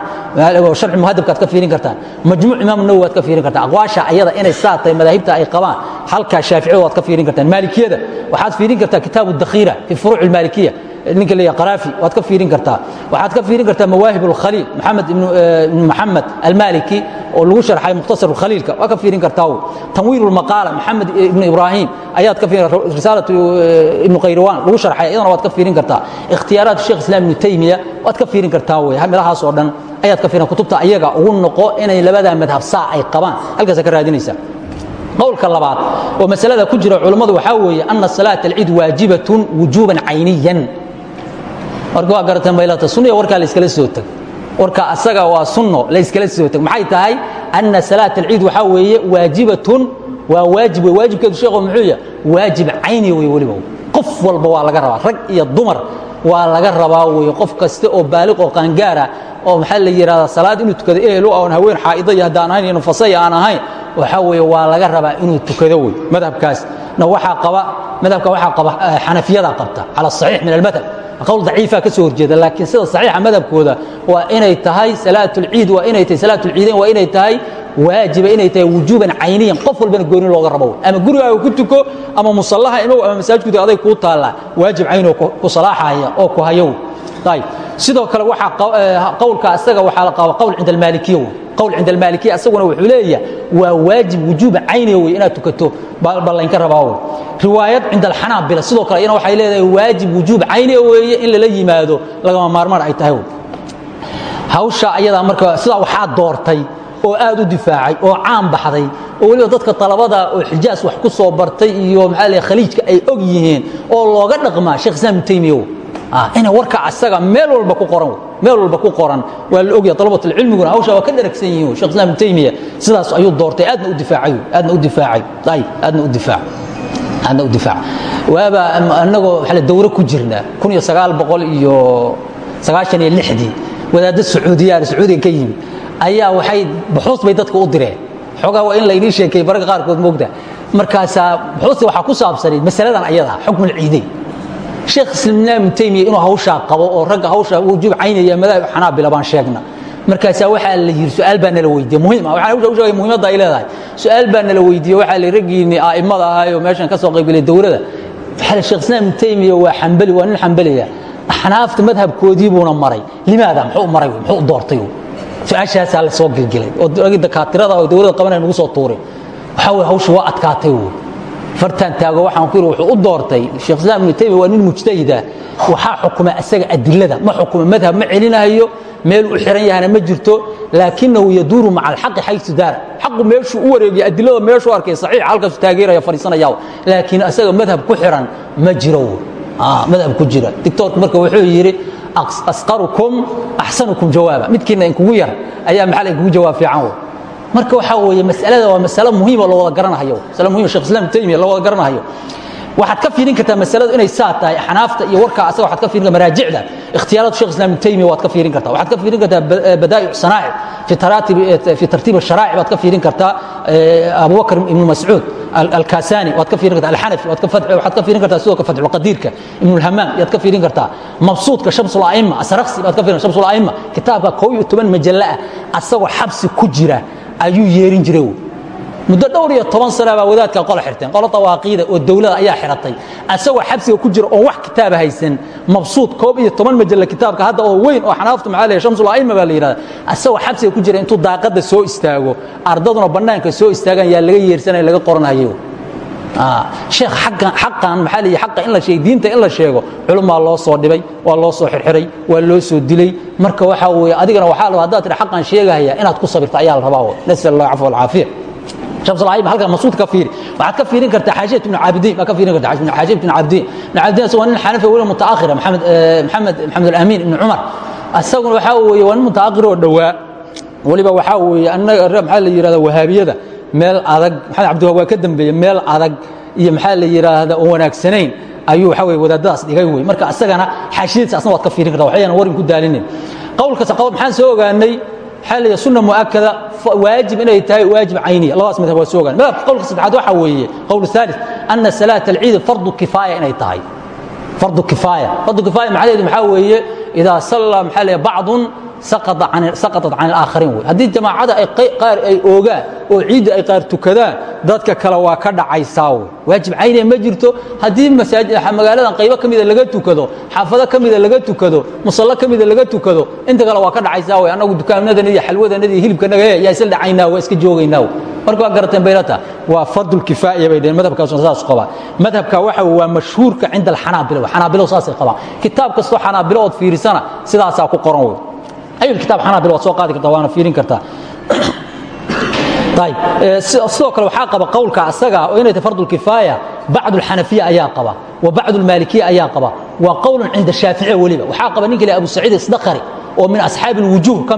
sharci muhadabkaad ka fiirin kartaan. Majmuuc imaamu nawowi waad ka fiirin kartaan. Aqwaasha ayada inay saa tahay madaahibta ay qabaan halkaa shaaficiyada waad ka fiirin kartaan. Maalikiyada waxaad fiirin kartaa kitaabu dakhiira fi furuuc almaalikiya ninka leeyahay qaraafi waad ka fiirin kartaa. Waxaad ka fiirin kartaa mawaahib alkhaliil maxamed ibnu maxamed almaliki oo lagu sharxay mukhtasar khaliilka. Waa ka fiirin kartaa tanwiir ulmaqaala maxamed ibnu ibraahim ayaad ka fiirin risaalatu ibnu qayrawaan lagu sharxay iyadana waad ka fiirin kartaa. Ikhtiyaaraat sheekh islam ibnu taymiya waad ka fiirin kartaa wey meelahaas oo dhan ayaad ka fiirin kutubta ayaga ugu noqo inay labadaa madhab saa ay qabaan. Halkaasa ka raadinaysaa qowlka labaad oo masalada ku jira culummadu waxaa weeye ana salaata alciid waajibatun wujuuban cayniyan marka waa garateen baylata sunniya warkaa la iskala soo teg warka asaga waa sunno la iskala soo teg maxay tahay? Ana salaata alciid waxaa weeye waajibatun waa waajib wey waajibkeedu sheekhu muxuu yahay waajib cayni wey weliba. Qof walba waa laga rabaa. Rag iyo dumar waa laga rabaa wey qof kasta oo baaliq oo qaangaara oo maxaa la yidhahdaa salaad inuu tukado ehel u oon haween xaa'ido iyo haddaan ahayn iyo nufasaya aan ahayn waxaa weeye waa laga rabaa inuu tukado wey madhabkaasna waxaa qaba madhabka waxaa qaba xanafiyada qabta cala saxiix min almadhab qowl daciifa ka soo horjeeda laakiin sida saxiixa madhabkooda waa inay tahay salaatulciid waa inay tahay salaatulciidayn waa inay tahay waajiba inay tahay wujuuban cayniyan qof walbana gooni looga rabo. Ama gurigaaga ku tuko ama musallaha imow ama masaajidkuda aday kuu taallaa waajib caynoo ku salaaxaya oo ku hayow. Ayb sidoo kale waxaa qowlka asaga waxaa la qaba qowl cinda almaalikiya wey qowl cinda almaalikiya asaguna wuxuu leeyahay waa waajib wujuuba cayniya wey inaad tukato. Baa laynka rabaa wey riwaayad cinda alxanaabila sidoo kale iyana waxay leedahay waajib wujuub cayniya weeye in lala yimaado. Lagama maarmaan ay tahay hawsha ayadaa marka sidaa waxaa doortay oo aad u difaacay oo caan baxday oo weliba dadka talabada oo xijaas wax ku soo bartay iyo maxaa la khaliijka ay og yihiin oo looga dhaqmaa sheekh islaam ibn taymiya ina warka asaga meel walba ku qoran meel walba ku qoran. Waa la ogyahay talabatul cilmiguna hawsha waa ka dharagsan yihiin sheekh islaam ibn taymiya. Sidaas ayuu doortay aadna u difaacay aadna u difaacay ayib aadna u difaac aadna u difaac. Waaba annagoo waxa la dawro ku jirnaa kun iyo sagaal boqol iyo sagaashan iyo lixdii wadaadda sacuudiyaana sacuudiga ka yimid. Ayaa waxay buxuus bay dadka u direen. Xoogaa waa in laynii sheekay bararka qaarkood moogta markaasaa buxuusta waxaa ku saabsanayd masaladan ayada xukmul ciidayn sheekh islaam ibn taymiya inuu hawshaa qabo oo ragga hawshaa wujuub caynaya madaahib xanaabila baan sheegna markaasaa waxaa la yidhi su'aal baa nala weydiiyey. Muhiim ah. Waxaan u muhiimadda ay leedahay. Su'aal baa nala weydiiyey waxaa la raggiinni a'immada ahaay oo meeshan ka soo qaybgelay dowladda. Waxaa la sheekh islaam ibn taymiya waa xambali waa nin xambaliya axnaafta madhabkoodii buuna maray. Limaada muxuu maray? Muxuu doortay? Su'aashaasaa la soo gelgelay oo dowladda qabanaya nagu soo tuuray. Waxaa weye hawsha waa adkaatay wey fartaan taago waxaan ku yidhi wuxuu u doortay sheekh islaam ibnu taymiya waa nin mujtahida. Waxaa xukuma asaga adilada ma xukuma madhab ma celinayo meel u xiran yahana ma jirto laakinahu yaduuru maca alxaqi xaysu daara. Xaqu meeshuu u wareegaya adilada meeshuu arkay saxiixa halkaasu taageeraya fadhiisanaya laakiin asaga madhab ku xiran ma jiro madhab ku jira. Dictoorku marka wuxuu yidhi asqarukum axsanukum jawaaba. Midkiina inkugu yar ayaa maxaa la inkugu jawaab fiican marka waxaa weeye masalada waa masalo muhiimo la wada garanahayo masalo muhimo shekh islam taymiya la wada garanahayo waxaad ka fiirin kartaa masaladu inay saa tahay xanaafta iyo warkaa asaga waxaad ka fiirin kartaa maraajicda. Ikhtiyaaratu shekh islam taymiya waad ka fiirin kartaa. Waxaad ka fiirin kartaa eh, badaa'ic sanaa'ic fi taraatib eh, fi tartiib asharaa'ic baad ka fiirin kartaa abubakar ibnu mascuud alkasani waad ka fiirin kartaa eh, alxanafi waad ka waxaad ka fiirin kartaa sidoo kale fatxu qadiirka ibnu lhamaam yaad ka fiirin kartaa mabsuudka shamsul aima asraqsi baad ka fiirin shamsul aima kitaabka kow iyo toban majallo ah asagoo xabsi ku jira ayuu yeerin jiray muddo dhowr iyo toban sana baa wadaadka qola xirteen qolo dawaaqiida oo dowladda ayaa xiratay. Asagoo xabsiga ku jira oon wax kitaaba haysan mabsuud koob iyo toban majalla kitaabka hadda oo weyn oo xanaaftu maxaa la shamsul a'ima baa la yidhahda asagoo xabsiga ku jira intuu daaqadda soo istaago ardaduna bannaanka soo istaagaan yaa laga yeersanaya laga qoranhayo Ah, sheekh xaqan maxaa leey aqa in la sheeg diinta in la sheego culumaa loo soo dhibay waa loo soo xirxiray waa loo soo dilay. Marka waxaa weeye adigana waxaa laba haddaad tidhi xaqan sheegahaya inaad ku sabirto ayaa la rabaa nasal allah cafwa alcaafiya shamsulaayib halkan masuud ka fiiri. Waxaad ka fiirin kartaa xaajiyat ibnu caabidiin baa ka fiirin kartaa xaajiyat ibnu caabidiin ibnu caabidiin asagoo nin xanafi weli mutaakhira maxamed eh, maxamed maxamed alamiin ibnu cumar. Asaguna waxaa weeye waa nin mutaakhir oo dhowaa. Weliba waxaa weeye annaga maxaa la yidhahdaa wahaabiyada meel adag maxamed cabdiwaab waa ka dambeeyey meel adag iyo maxaa la yiraahdaa oo wanaagsanayn ayuu waxa weeye wadaadadaas dhigay wey marka asagana xaashiyadiisa asna waad ka fiirin kartaa waxayaan warin ku daalinin. Qowlkaas qowl maxaan soo ogaanay waxaa leeyahay sunna mu'akada waajib inay tahay waajib cayniya labadaas madhab waa soo ogaan madhabka qowlka saddexaad waxaa weeye qowl thalith ana salaata alciid fardu kifaaya inay tahay. Fardu kifaaya fardu kifaaya macnaheedu maxaa weeye idaa salla maxaa leeyahay bacdun saqaطat can alaakhariin wey haddii jamaacada qaar ay oogaan oo ciidda ay qaar tukadaan dadka kale waa ka dhacaysaa wey waajib cayniya ma jirto haddii magaaladan qaybo ka mida laga tukado xaafado ka mida laga tukado musallo ka mida laga tukado inta kale waa ka dhacaysaa wey annagu dukaamnadanadi iyo xalwadanadi iyo hilibkanaga yaa isla dhacaynaa waa iska joogaynaa marka waa garateen baylata waa fardulkifaaya bay dhaheen madhabkaasuna saas qabaa madhabka waxa waa mashhuurka cinda alxanaabila xanaabilo saasay qabaan kitaab kastoo xanaabilo ood fiirisana sidaasaa ku qoran wey ayul kitaab xanaabil waad soo qaadi kartaa waana fiirin kartaa sidoo kale waxaa qaba qowlka asaga oo inay tahay fardulkifaaya bacd alxanafiya ayaa qaba wa bacd almaalikiya ayaa qaba waa qowlun cinda shaaficiya weliba. Waxaa qaba ninka le abu saciid isdakari oo min asxaabi alwujuuh ka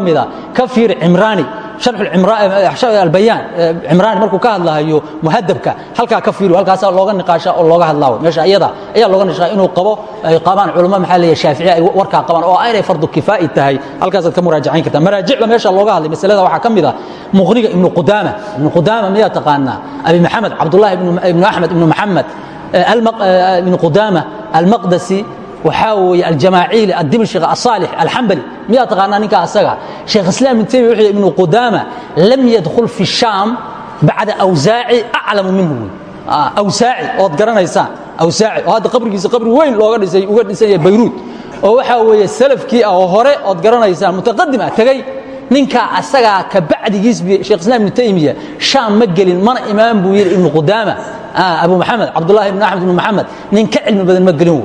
ka fiiri cimraani albayaan cimraani markuu ka hadlahayo muhadabka halkaa ka fiiri halkaasaa looga niqaasha oo looga hadlaawo meesha iyada ayaa looga niqaasha inuu qabo ay qabaan culamo maxaa leeyahay shaaficiya ay warkaa qabaan oo aynay fardu kifaa'i tahay. Halkaasaad ka muraajacayn kartaa. Maraajicda meesha looga hadlay masalada waxaa ka mid ah muqniga ibnu qudaama. Ibnu qudaama miyaa taqaanaa? Abi maxamed cabdullahi ibnu axmed ibnu maxamed ibnu qudaama almaqdasi waxaa weeye aljamaaciili adimashq asaalix alxambali miyaa taqaanaa ninka asaga? Sheekh islaam ibn taymiya wuxuu ibnu qudaama lam yadkhul fi shaam bacda awsaaci aclamu minhu. Wey awsaaci ood garanaysaan. Awsaaci oo hadda qabrigiisa qabri weyn looga dhisay uga dhisan yahay bayruud oo waxaa weeye salafkii ah oo hore ood garanaysaan mutaqadim ah tegey ninkaa asagaa ka bacdigiis sheekh islam ibnu taymiya shaam ma gelin mana imaan buu yidhi ibnu qudaama. Abu maxamed cabdullahi ibnu axmed ibnu maxamed nin ka cilmi badan ma gelin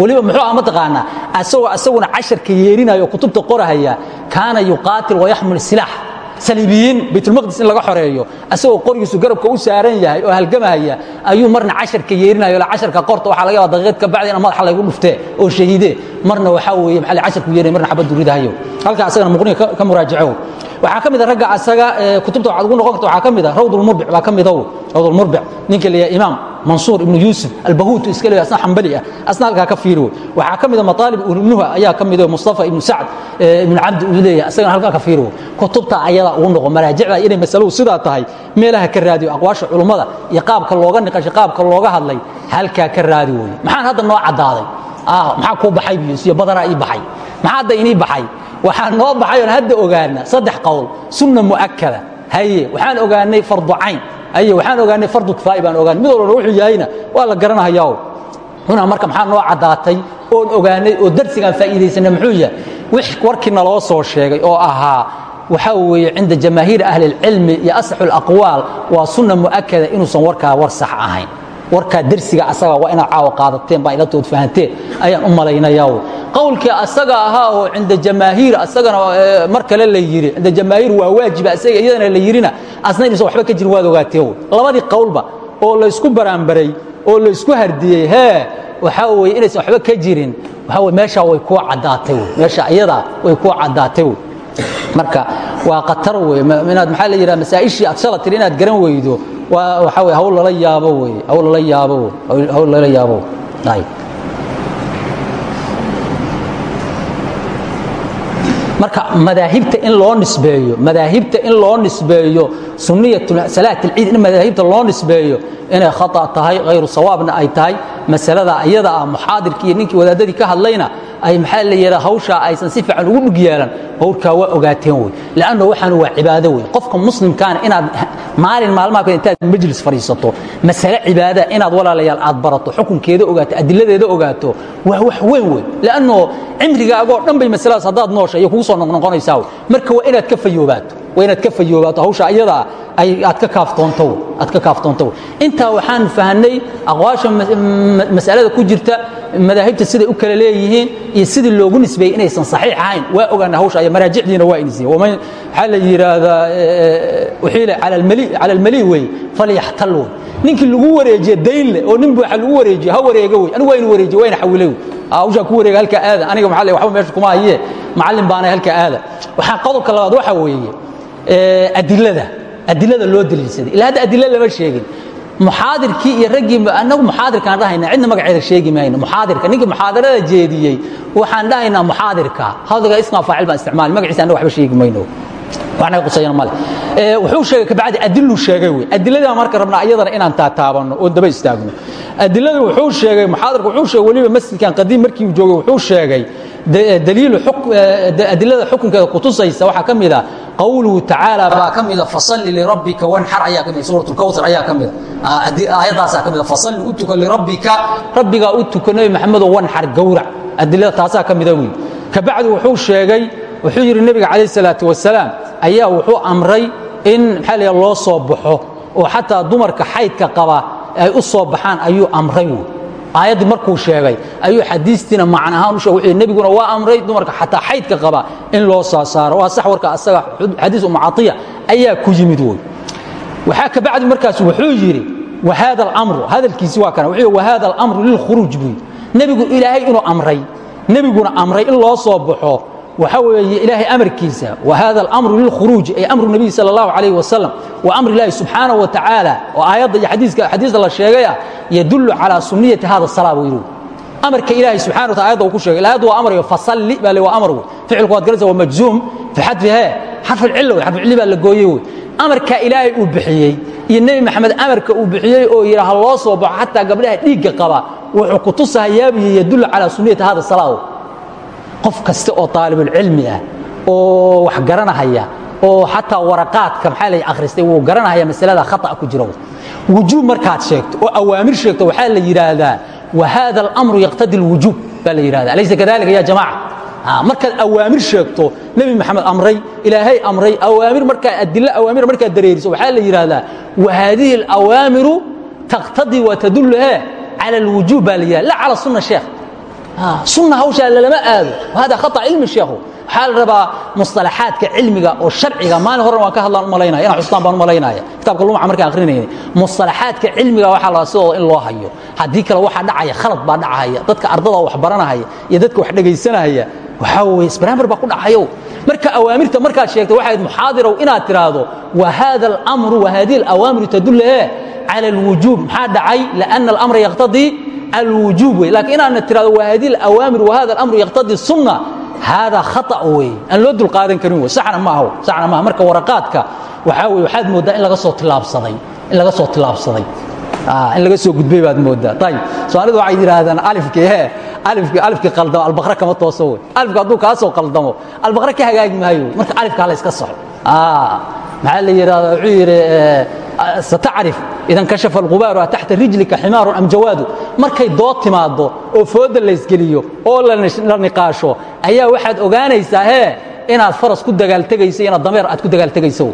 weliba muxuu ah mataqaanaa asagoo asaguna casharka yeerinaya oo kutubta qorahaya kaana yuqaatil wayaxmil silaax saliibiyiin baytulmaqdis in laga xoreeyo asagoo qorigiisu garabka u saaran yahay oo halgamahaya ayuu marna casharka yeerinayo la casharka qorta waxaa laga yaaba daqiiqad ka bacdi in madaxa laygu dhuftee oo shahiidee marna waxaa weeye maxaa la casharku yeerinaya marna xabad duridahayo halka asagana muqniga ka muraajaco waxaa ka mid a ragga asaga kutubta waxaad ugu noqon karta waxaa ka mid a rawdulmurbic baa ka mid ow rawdulmurbic ninka la yahay imaam mansuur ibnu yuusuf albahuutu iska leeyahay asna xambali ah asna halkaa ka fiiri wey waxaa ka mid a mataalib ibnuha ayaa ka mid o mustafa ibnu sacd ibnu cabdi uu leeyahay asagana halkaa ka fiiri wey kutubta ayadaa ugu noqo maraajicda inay masaladu sidaa tahay meelaha ka raadiyo aqwaasha culummada iyo qaabka looga niqashay qaabka looga hadlay halkaa ka raadi wey maxaan hadda noo caddaaday? Maxaa kuu baxay biyusiyo badaraa ii baxay. Maxaa hadda inii baxay? Waxaa noo baxay oon hadda ogaana saddex qowl sunna mu'akada haye waxaan ogaanay fardu haye waxaan ogaanay fardu kifaa'i baan ogaanay. Mid walbana wuxuu yahayna waa la garanahayaa huna marka maxaa noo caddaatay? Oon ogaanay oo darsigaan faa'iidaysanay muxuu yahay wix warkii naloo soo sheegay oo ahaa waxaa weeye cinda jamaahiiri ahli اlcilmi iyo asaxu اlaqwaal waa sunna mu'akada inuusan warkaa war sax ahayn warkaa dersiga asaga waa inaad caawa qaadateen baa ilatood fahanteen. Ayaan u malaynayaa qowlkii asaga ahaa oo cinda jamaahiir asagana mar kale la yidhi cinda jamaahiir waa waajiba asaga iyadana la yidhina asna inuusan waxba ka jirin waad ogaateen labadii qowlba oo laysku baraanbaray oo laysku hardiyey hee waxaa weeye inaysan waxba ka jirin waxaa weye meeshaa way kuu caddaatay meesha iyadaa way kuu caddaatay marka waa khatar wey inaad maxaa la yidhaha masaa'ishii aad shala tiri inaad garan weydo waa waxaa weye hawl lala yaabo wey hawl lala yaabo wey hawl lala yaabo ayib marka madaahibta in loo nisbeeyo madaahibta in loo nisbeeyo suniyatu salaat alciid in madaahibta loo nisbeeyo inay khata tahay hayru sawaabna ay tahay masalada iyada ah muxaadirkii iyo ninkii wadaadadii ka hadlayna ay maxaa la yidhaha hawshaa aysan si fiican ugu dhug yeelan hawrkaa waa ogaateen wey. Lanno waxaan waa cibaado wey. Qofka muslimkaana inaad maalin maalmaha intaad majlis fadhiisato masale cibaada inaad walaalayaal aad barato xukunkeeda ogaato adiladeeda ogaato waa wax weyn wey lanno cimrigaagoo dhan bay masaladaas haddaad noosha kugu soo noqnoqonaysaa. Marka waa inaad ka fayoobaato waa inaad ka fayoobaato hawsha iyadaa ay aad ka kaaftoonto intaa waxaan fahanay aqwaasha masalada ku jirta madaahibta siday u kala leeyihiin iyo sidii loogu nisbeeyey inaysan saxiix ahayn. Waa ogaana hawsha iyo maraajicdiina waa inisiye waxaa la yidhaahdaa uxiila cala almali wey falyaxtal wey. Ninkii lagu wareejiye dayn leh oo nin buuxa lagu wareejiye ha wareega wey. Anigu waa inu wareejiye waa ina xawile wey. Hawshaa ku wareega halkaa aada. Aniga maxaa le waxba meesha kuma haye macallin baanay halkaa aada. Waxaa qodobka labaad waxa weeye adilada adilada loo daliilsaday. Ilaa hadda adila lama sheegin. Muxaadirkii iyo raggii anagu muxaadirkaan dhahayna cidna magaceeda sheegi mayno muxaadirka ninkii muxaadarada jeediyey waxaan dhahaynaa muxaadirka. Hadalga ismaa faacil baan isticmaali magaciisa annaga waxba sheegi mayno. Waxnaga qusayana male. Wuxuu sheegay kabacdi adiluu sheegay wey. Adiladaa marka rabnaa iyadana inaan taataabanno oo daba istaagno. Adilada wuxuu sheegay muxaadirka wuxuu sheegay weliba masjidkan qadiim markii joogay wuxuu sheegay adilada xukunkeeda kutusaysa waxaa ka mid a qawluhu tacaala baa ka mida fasalli lirabbika wanxar ayaa ka mida suurat lkawsar ayaa ka mida aayaddaasaa ka mida fasalli u tuka lirabbika. Rabbigaa u tuka nebi maxamedo wanxar gowrac. Adilada taasaa ka mida wey kabacdi wuxuu sheegay wuxuu yidhi nebiga calayh salaatu wasalaam ayaa wuxuu amray in maxaa la loo soo baxo oo xataa dumarka xaydka qaba ay u soo baxaan ayuu amray. wey aayaddii markuu sheegay ayuu xadiistiina macna ahaan u sheegay wuxuu nebiguna waa amray dumarka xataa xaydka qaba in loo soo saaro. Waa sax warka asaga xadiis umu catiya ayaa ku yimid wey waxaa ka bacdi markaas wuxuu yidhi wahada alamru hadalkiisi waa kana wuxuu wahada alamru lilkhuruuj buu yidhi. Nebigu ilaahay inuu amray nebiguna amray in loo soo baxo waxa weeye ilaahay amarkiisa wahada alamru lilkhuruuj ay amru nabiy sala allahu calayh wasalam wa amri illaahi subxaanahu wa tacaala oo aayadda iyo xadiiska xadiista la sheegaya yadullu calaa sunniyati hada salaa buu yidhi. Amarka ilaahay subxana wa ayadda uu ku sheegay ayadda waa amrayo fasalli baa le waa amar wey. Ficilku waad garanaysa waa majzuum fi xadfi xarfilcilla wey xarfilcilli baa la gooyey wey. Amarka ilaahay uu bixiyey iyo nebi maxamed amarka uu bixiyey oo yidhi ha loo soo baxo xataa gabdhaha dhiigga qaba wuxuu ku tusahayaabiyo yadullu calaa sunniyati hada salaa qof kasta oo aalibulcilmi ah oo wax garanahaya oo xataa waraqaadka maxaa la akhristay wuu garanahaya masalada khata ku jiro. Wujuub markaad sheegto oo awaamir sheegto waxaa la yidhaahdaa wahada alamru yaqtadi alwujuub baa la yidhahda alaysa kadalika ya jamaca markaad awaamir sheegto nebi maxamed amray ilaahay amray awaamir markaa adilo awaamir markaad dareeriso waxaa la yidhaahdaa wahadihi alawaamiru taqtadii wa tadullu he cala alwujuub baa la yidhahda la cala sunna sheekh sunna hawshaa lalama aado hada khata cilmi sheekhu waxaa la rabaa musطalaxaadka cilmiga oo sharciga maalin horena waan ka hadlaan u malaynaya inaan xustaan baan u malaynaya kitabka lumaca markaan akrinayna musطalaxaadka cilmiga waxaa la sidooda in loo hayo haddii kale waxaa dhacaya khalad baa dhacaya dadka ardada wax baranahaya iyo dadka wax dhegaysanahaya waxaa weeye isbaraambar baa ku dhacayo marka awaamirta markaad sheegto waxayd muxaadirow inaad tiraahdo wa hada alamru wa hadihi alawaamiru tadullu ee cala alwujuub maxaa dhacay lianna alamra yaqtadii alwujuub wey laakiin inaadna tirahdo wa hadihi alawaamir wa hada alamru yaqtadii sunna haadaa khata wey aan loo dulqaadan karin wey saxna ma aho saxna maaha marka waraqaadka waxaa weye waxaad mooddaa in laga soo tilaabsaday in laga soo tilaabsaday in laga soo gudbay baad mooddaa ayib soomaalidu waxay yidhaahdaan alifkii he alifkii alifkii qaldamo albaqra kama tooso wey alifka hadduu kaa soo qaldamo albaqra ka hagaagi maayo wey marka alifka hala iska saxo maxaa la yidhahdaa wuxuu yidhi satacrif idan kashafa alqubaaru taxta rijlika ximaarun am jawaadu markay dood timaaddo oo fooda laysgeliyo oo la niqaasho ayaa waxaad ogaanaysaa hee inaad faras ku dagaaltegayso inaad dameer aad ku dagaaltegayso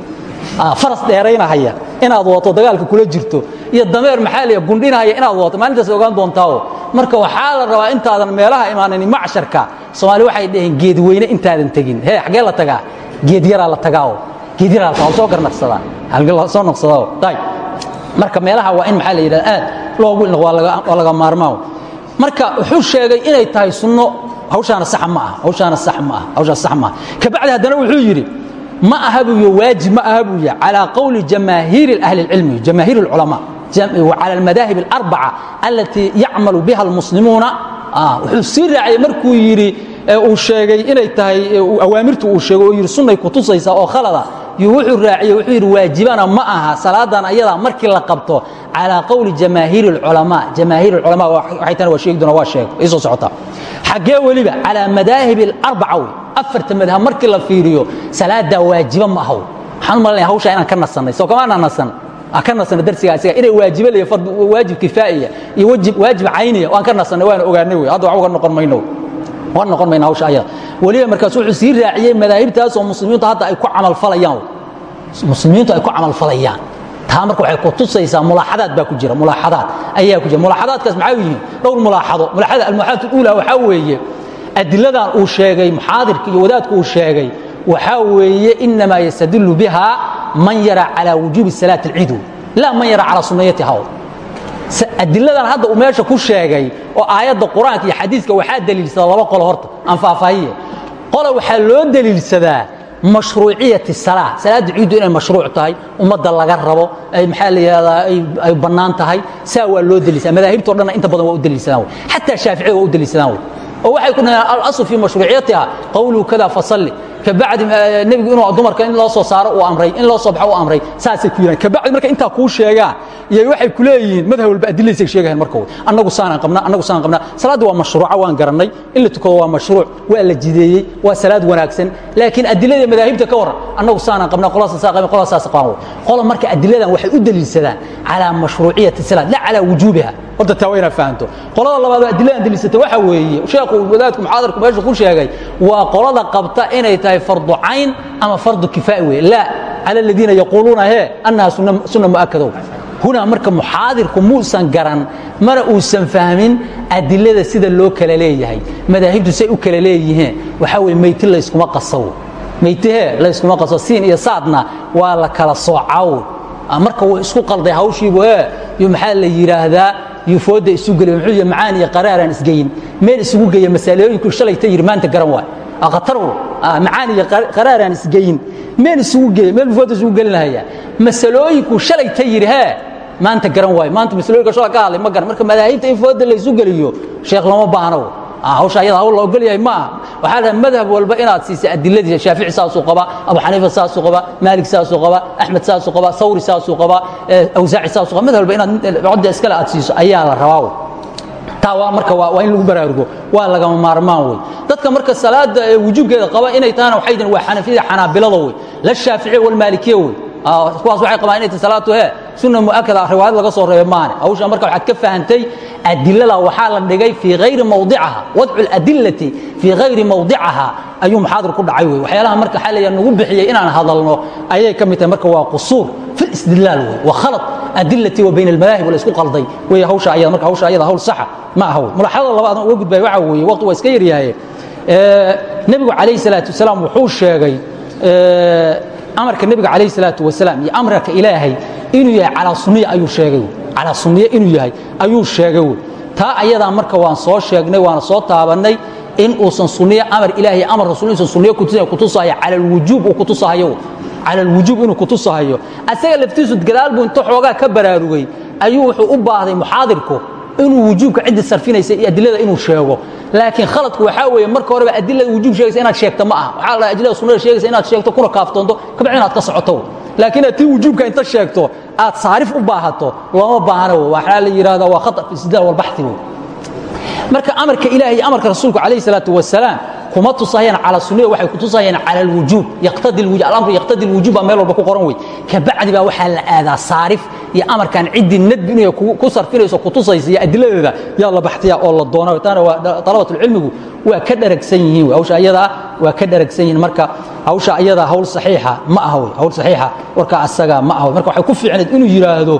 faras dheeraynahaya inaad wato dagaalka kula jirto iyo dameer maxaa la gundhinahaya inaad wato maalintaas ogaan doontaawo marka waxaa la rabaa intaadan meelaha imaanan macsharka soomaali waxay dhaheen geed weyne intaadan tegin hee xaggee la tagaa geed yaraa la tagaao geed yaraa la tagaa soo garnaqsadaa soo noqsadaa ayib marka meelaha waa in maxaa la yidhahda aad loogu waa laga maarmaan marka wuxuu sheegay inay tahay sunno hawshaana sax ma aha hawshaana sax ma aha hawshaana sax ma aha kabacdi haddana wuxuu yidhi ma aha buu yidhi waajib ma aha buu yidhi calaa qowli jamaahiiri ahli الcilmi jamaahiir الculamaa وعلى المذاهب الأربعة التي يعمل بها المسلمون wuxuu sii raaciyey markuu yidhi uu sheegay inay tahay awaamirtu uu sheegay oo yidhi sunnay ku tusaysaa oo khalada yuu wuxuu raaciyey wuxuu yidhi waajibana ma aha salaadan ayada markii la qabto calaa qowli jamaahiiri الculamaa jamaahiir الculamaa waxay tana waa sheegi doona waa sheeg ay soo socotaa xaggee weliba calaa madaahib الarbaca wey afarta madhab markii la fiiriyo salaadaa waajiba ma aha waxaan u malanaya hawshaa inaan ka nasannay soo kamaana nasan ka nasana darsiga asiga inay waajibo leeyahay fard waajib kifaaiya iyo wajib waajib cayniya waan ka nasanay waan ogaanay wey hadda waxba ka noqon mayno waan noqon mayna hawsha ayada weliba markaas wuxuu sii raaciyey madaahibtaas oo muslimiintu hadda ay ku camalalayaan muslimiintu ay ku camalfalayaan taa marka waxay ku tusaysaa mulaaxadaad baa ku jira mulaaxadaad. Ayaa ku jira. Mulaaxadaadkaas maxaa yihiin dhowr mulaaxado. Mulaaxada almuxaadat uula waxaa weeye adiladan uu sheegay muxaadirka iyo wadaadku uu sheegay waxaa weeye inamaa yastadillu biha man yara calaa wujuubi salaati alcidu laa man yara calaa sunnayatiha adiladan hadda uu meesha ku sheegay oo aayadda qur'aanka iyo xadiiska waxaa daliilsada laba qolo horta aan faahfaahiye. Qola waxaa loo daliilsadaa mashruuciyati salaa salaadda ciiddu inay mashruuc tahay ummadda laga rabo ay maxaa la yidhahdaa ay bannaan tahay saa waa loo daliilsadaa. Madaahibtoo dhanna inta badan waa u daliilsadaan wey. Xataa shaaficida waa u daliilsadaan wey. Oo waxay ku dhaheen alasl fii mashruuciyatiha qowluhu kada fasalli kabacdi nebigu inuu dumarka in loo soo saaro uu amray in loo soo baxo uu amray saasay ku yidhahan kabacdi marka intaa kuu sheegaan iyo waxay ku leeyihiin madhab walba adilaysay sheegahayn marka annagu saanaan qabnaa annagu saanaan qabnaa. Salaadda waa mashruuca waan garannay. In la tukado waa mashruuc waa la jideeyey waa salaad wanaagsan. Laakiin adilada madaahibta ka waran annagu saanaan qabnaa qoladaas saa qabeen qoladaas saas qabaan qola marka adiladan waxay u daliilsadaan calaa mashruuciyati salaad la calaa wujuubiha horta taa waa inaad fahanto qolada labaad oo adiladan daliilsata. Waxa weeye sheekhu wadaadku muxaadarku meesha ku sheegay waa qolada qabta inay tahay fardu cayn ama fardu kifaa'i weeye laa cala aladiina yaquuluuna he annaha sunna mu'akadow hunaa marka muxaadirku muusan garan mana uusan fahmin adilada sida loo kala leeyahay madaahibtu say u kala leeyihiin waxaa weye meyti layskuma qasaw meytihee layskuma qaso siin iyo saadna waa la kala soocaw marka wuu isku qalday hawshiibu ee iyo maxaa la yidhaahdaa yufooda isu geliy muxuu yihi macaan iyo qaraaraan isgeyin meel isugu geeya masaalooyinku shalayta yidhi maanta garan waay khatarw macaan iyo qaraaraan isgeyin meel yufooda isugu gelinahaya masalooyinku shalayta yidhi hee maanta garan waayo maanta masalooyinka shala ka hadlay ma garan marka madaahibta in fooda laysu geliyo sheekh lama baahno hawsha ayada hawl la ogolyahay ma aha waxaa laha madhab walba inaad siisa adiladiisa shaafici saasuu qaba abu xaniifa saasuu qaba maalik saasuu qaba axmed saasuu qaba thawri saasuu qaba awsaaci saasuu qaba madhab walba inaad codda iskale aad siiso ayaa la rabaa taa marka waa in lagu baraarugo waa lagama maarmaan wey dadka marka salaada wujuubkeeda qaba inay tahana waxay yihiin waa xanafiyada xanaabilada wey la shaaficiya walmaalikiya wey kuwaas waxay qabaan inay tahay salaatu he sunna mu'akada riwaayad laga soo reebay maane hawsha marka waxaad ka fahantay adilada waxaa la dhigay fii hayri mawdicaha wadcu ladillati fii hayri mawdicaha ayuu muxaadir ku dhacay wey waxyaalaha marka waxaa leeyahay nagu bixiyey inaan hadalno ayay ka mid tahay. Marka waa qusuur fi listidlaal wey waa khalad adilati wa bayna almadaahib la isku qalday wey hawsha ayada marka hawsha ayada hawl saxa ma aha wey mulaxadada labaad uga gudbay waxaa weeye waqti waa iska yaryahaye nebigu calayhi salaatu wasalaam wuxuu sheegay amarka nebiga calayh salaatu wasalaam iyo amarka ilaahay inuu yahay calaa sunniya ayuu sheegay. Calaa sunniya inuu yahay ayuu sheegay. Wey taa ayadaa marka waan soo sheegnay waana soo taabannay in uusan sunniya amar ilaahay amar rasuul inuusan sunniya kutusaya kutusahayo cala alwujuub uu kutusahayo cala alwujuub inuu kutusahayo asaga laftiisu gadaal buu inta xoogaa ka baraarugay ayuu wuxuu u baahday muxaadirku inuu wujuubka ciddi sarfinaysa iyo adilada inuu sheego. Laakiin khaladku waxaa weeye marka horeba adilada wujuub sheegaysa inaad sheegto ma aha. Waxaa la dhaha adilada sunnada sheegaysa inaad sheegto kuna kaaftoonto. Kabacdi inaad ka socoto laakiin aad tii wujuubka inta sheegto aad saarif u baahato looma baahana waxaa la yidhahdaa waa khata fi istidlaal walbaxthi wey marka amarka ilahi iyo amarka rasuulku calayhi salaatu wasalaam kuma tusahayaan cala sunniya waxay ku tusahayaan cala alwujuub. Yaqtadi alwujuub alamru yaqtadi alwujuub baa meel walba ku qoran wey kabacdi baa waxaa la aadaa saarif iyo amarkan ciddii nadbi inay ku sarfinayso ku tusaysa iyo adiladeeda yaa la baxtiya oo la doona taana waa dalabatulcilmigu waa ka dharagsan yihiin hawsha ayadaa waa ka dharagsan yihiin. Marka hawsha ayadaa hawl saxiixa ma aha wey hawl saxiixa warka asaga ma aha marka waxay ku fiicnayd inuu yidhaahdo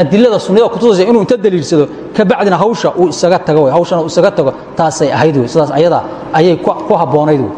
adilada sunnada kutusaysa inuu inta daliilsado kabacdina hawsha uu isaga tago wey hawshana uu isaga tago taasay ahayd wey sidaas ayadaa ayay ku habboonayd wey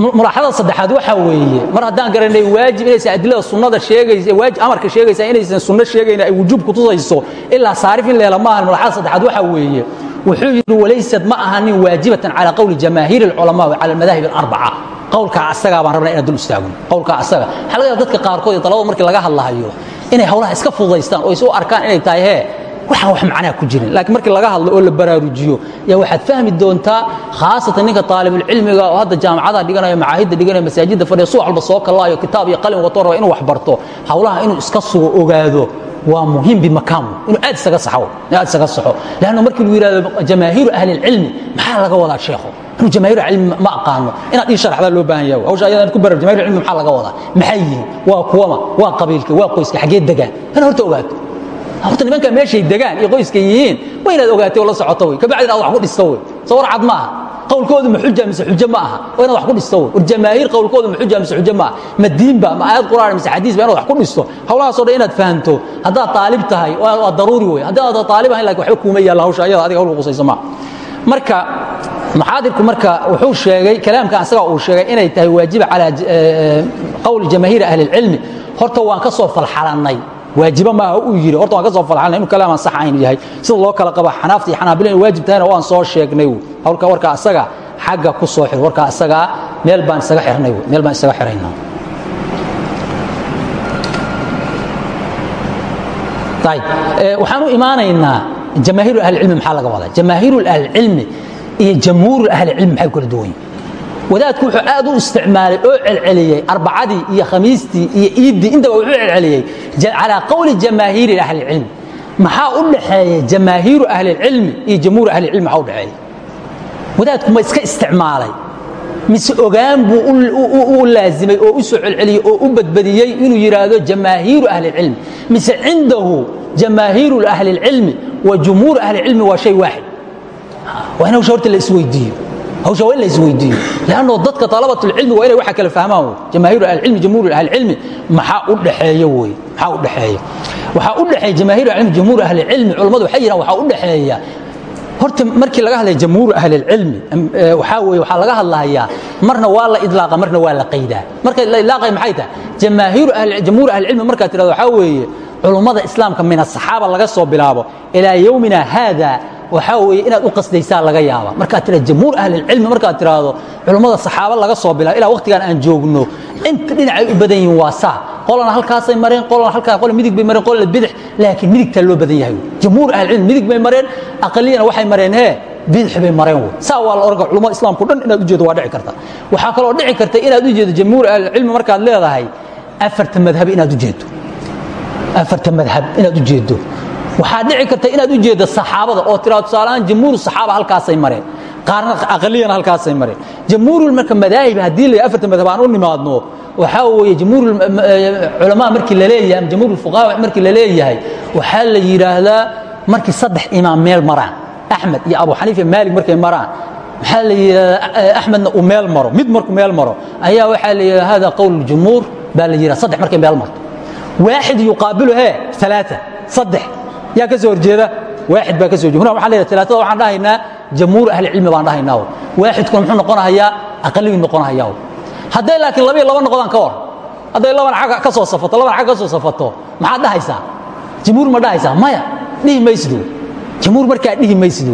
mulaaxadada saddexaad waxaa weeye mar haddaan garanay waajib inaysan adilada sunnada sheegaysa waajib amarka sheegaysa inaysan sunno sheegayn ay wujuub kutusayso ilaa saarif in leela maahan mulaaxada saddexaad waxaa weeye. Wuxuu yidhi walaysad ma ahanin waajibatan calaa qowli jamaahiir alculamaa wa cala almadaahib alarbaca. Qowlkaa asagaa baan rabnaa inaan dul istaagno qowlkaa asaga. Waxaa laga yaaba dadka qaarkood iyo talabada markii laga hadlahayo inay hawlaha iska fududaystaan oo is u arkaan inay tahay hee waxaan wax macnaa ku jirin. Laakiin markii laga hadlo oo la baraarujiyo yaa waxaad fahmi doontaa khaasatan ninka taalibulcilmiga oo hadda jaamacadaha dhiganayo macaahidda dhiganayo masaajidda fadhiya subax walba soo kalaayo kitaab iyo qalin wato raba inuu wax barto hawlaha inuu iska sugo ogaado waa muhiim bimakaam inuu aad isaga saxo aad isaga saxo. Leanna markii lagu yidhahdo jamaahiiru ahli ilcilmi maxaa laga wadaa sheekho inuu jamaahiiru cilmi ma aqaano. Inaad ii sharaxdaa loo baahan yahay. Hawsha ayadaan ku barar jamaahiiru cilmi maxaa laga wadaa? Maxay yihiin? Waa kuwama waa qabiilka waa qoyska? Xaggee degaan? Kana horta ogaato horta nimanka meeshay degaan iyo qoyska yihiin waa inaad ogaatay oo la socoto wey kabacdina aad wax ku dhisto wey soo war cad ma aha qowlkoodu ma xuja mise xujo ma aha? Waa inaad wax ku dhisto wey war jamaahiir qowlkoodu ma xuja mise xujo ma aha? Ma diinba ma aayad qur'aan mise xadiis ba inaad wax ku dhisto? Hawlahaasoo dhan inaad fahanto. Haddaad taalib tahay waa daruuri wey haddii aad taalib ahayn laakiin waxba kuuma yaalla hawsha ayada adiga hawlka qusaysa ma marka muxaadirku marka wuxuu sheegay kalaamkan asaga uu sheegay inay tahay waajiba calaa qowli jamaahiiri ahli ilcilmi. Horta waan ka soo falxalannay waajiba maaha uu yidhi. Horta waan ka soo falxalnay inuu kalaaman sax aynu yahay. Sida loo kala qaba xanaafta iyo xanaabila inay waajib tahayna waan soo sheegnay hawlka warka asaga xagga ku soo xir warka asagaa meel baan isaga xirnay meel baan isaga xiraynaa ayib waxaan u imaanaynaa jamaahiiru ahlicilmi maxaa laga wadaa? Jamaahiiru ahlicilmi iyo jamhuuru ahlicilmi maxay kala duwan yihiin wadaadku wuxuu aad u isticmaalay oo celceliyey arbacadii iyo khamiistii iyo iiddii intaba wuxuu celceliyey calaa qowli jamaahiiri ahlicilmi maxaa u dhaxeeya jamaahiiru ahlilcilmi iyo jamhuuru ahlicilmi maxaa u dhaxeeya wadaadku ma iska isticmaalay. Mise ogaan buu u laazimay oo u soo celceliyey oo u badbadiyey inuu yidhaahdo jamaahiiru ahlilcilmi mise cindahu jamaahiiru ahlilcilmi wa jumhuuru ahlicilmi waa shay waaxid. Waa in hawsha horta la isweydiiyo hawsha waa in la isweydiiyo lanno dadka talabatulcilmi waa inay waxa kale fahmaan wey jamaahiiru ahlicilmi jamhuur ahlicilmi maxaa u dhexeeya wey maxaa u dhexeeya waxaa u dhexeeya jamaahiiru ahlicilmi jamhuur ahlicilmi culammadu waxay yidhahan waxaa u dhexeeya horta markii laga hadlaya jamhuur ahlilcilmi waxaa weye waxaa laga hadlahayaa marna waa la idlaaqa marna waa la qaydaa. Marka la idlaaqaya maxay tahay? Jamaahiiru jamhuur ahlicilmi markaad tirahdo waxaa weeye culummada islaamka min asaxaaba laga soo bilaabo ilaa yowmina haada waxaa weeye inaad u qasdaysaa laga yaaba markaad tira jamhuur ahlilcilmi markaad tiraahdo culummada saxaaba laga soo bilaabo ilaa waqtigan aan joogno inta dhinacay u badan yihiin waa saa. Qolana halkaasay mareen qolana halkaa qol midig bay mareen qolna bidix. Laakiin midigtaa loo badan yahay. Jamhuur ahlilcilmi midig bay mareen aqaliyana waxay mareen hee bidix bay mareen wey. Saa waa la oranka culummada islaamku dhan inaad ujeedo waa dhici karta. Waxaa kaloo dhici karta inaad u jeedo jamhuur ahlilcilmi markaad leedahay afarta madhab inaad u jeedo. Afarta madhab inaad u jeedo waxaa dhici karta inaad u jeeddo saxaabada oo tiraa tusaalahaan jamhuur saxaaba halkaasay mareen. Qaarna aqaliyana halkaasay mareen. Jamhuurul marka madaahib haddii la afarta madhab aan u nimaadno waxaa weeye jamhuur culamaa markii la leeyahay ama jamhuur fuqaha markii la leeyahay waxaa la yidhaahdaa markii saddex imaam meel maraan. Axmed iyo abu xaniifa maalik markay maraan. Maxaa la yidhahdaa axmedna uu meel maro mid markuu meel maro ayaa waxaa la yidhahda hada qowl jumhuur baa la yidhahda saddex markay meel marto. Waaxid yuqaabilu hee alaaa saddex yaa ka soo horjeeda? Waaxid baa ka soo horjeeda. Waxaan leeyahay talaatada waxaan dhahaynaa jamhuur ahli cilmi baan dhahaynaa waaxidkuna muxuu noqonahayaa aqaliyu noqonahayaa hadday laakiin laba iyo laba noqdaan ka war hadday laban xagga ka soo safato laban xagga ka soo safato maxaad dhahaysaa? Jamhuur ma dhahaysaa? Maya dhihi maysid jamhuur markaa dhihi maysid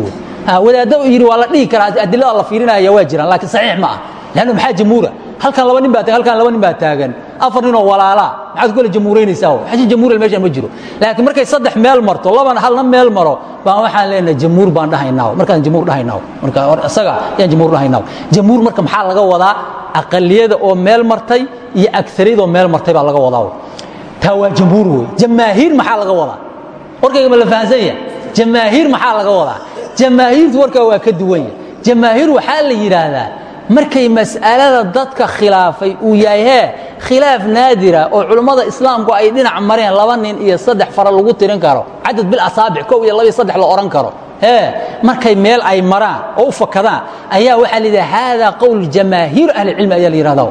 wadaadda yidhi waa la dhihi karaa adilada la fiirinaya waa jiraan laakiin saxiix ma ah. Lannu maxaa jamhuura halkan laba nin baa taagan halkan laba nin baa taagan. Afar ninoo walaalaa maxaad kule jamhuuraynaysaa xaji jamhuuriya meeshan ma jiro. Laakiin markay saddex meel marto labana halna meel maro baan waxaan leenahay jamhuur baan dhahaynaa markaan jamhuur dhahaynaa marka isaga yaan jamhuur dhahaynaa jamhuur marka maxaa laga wadaa? Aqaliyada oo meel martay iyo agariyada oo meel martay baa laga wadaa taa waa jamhuur wey jamaahiir maxaa laga wadaa? Warkayga ma la fahansan yahay? Jamaahiir maxaa laga wadaa? Jamaahiirtu warkaa waa ka duwan yahay. Jamaahiir waxaa la yidhaahdaa markay mas'alada dadka khilaafay uu yahay hee khilaaf naadira oo culummada islaamku ay dhinac mareen laba nin iyo saddex fara lagu tirin karo cadad bil asaabic kow iyo laba iyo saddex la odhan karo. Hee markay meel ay maraan oo u fakadaan ayaa waxaa la yidhaha hada qowl jamaahiir ahlicilmi ayaa la yidhahda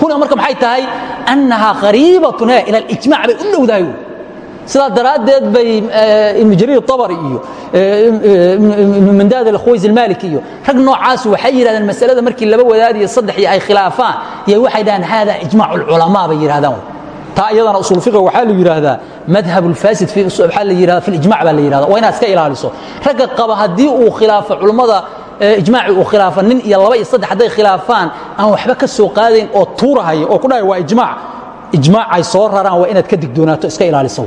huna marka maxay tahay annahaa qariibatun he ila alijmac bay u dhowdahay sidaa daraaddeed bay ibnu jariir abari iyo ibnu mandaad alkhways almaliki iyo rag noocaas waxay yidhahdeen masalada markii laba wadaad iyo saddex iyo ay khilaafaan iyo waxay dhahaan hada ijmac ulculamaa bay yidhahdaan taa iyadana usul fiqiga waxaa la yidhaahdaa madhab ulfasid waxaa la yidhahda fi lijmac baa la yidhahda waa inaad iska ilaaliso. Ragga qaba haddii uu khilaafo culummada ijmaaci uu khilaafa nin iyo laba iyo saddex hadday khilaafaan aan waxba ka soo qaadayn oo tuurahaya oo ku dhahay waa ijmaac ijmaac ay soo raraan waa inaad ka digdoonaato iska ilaaliso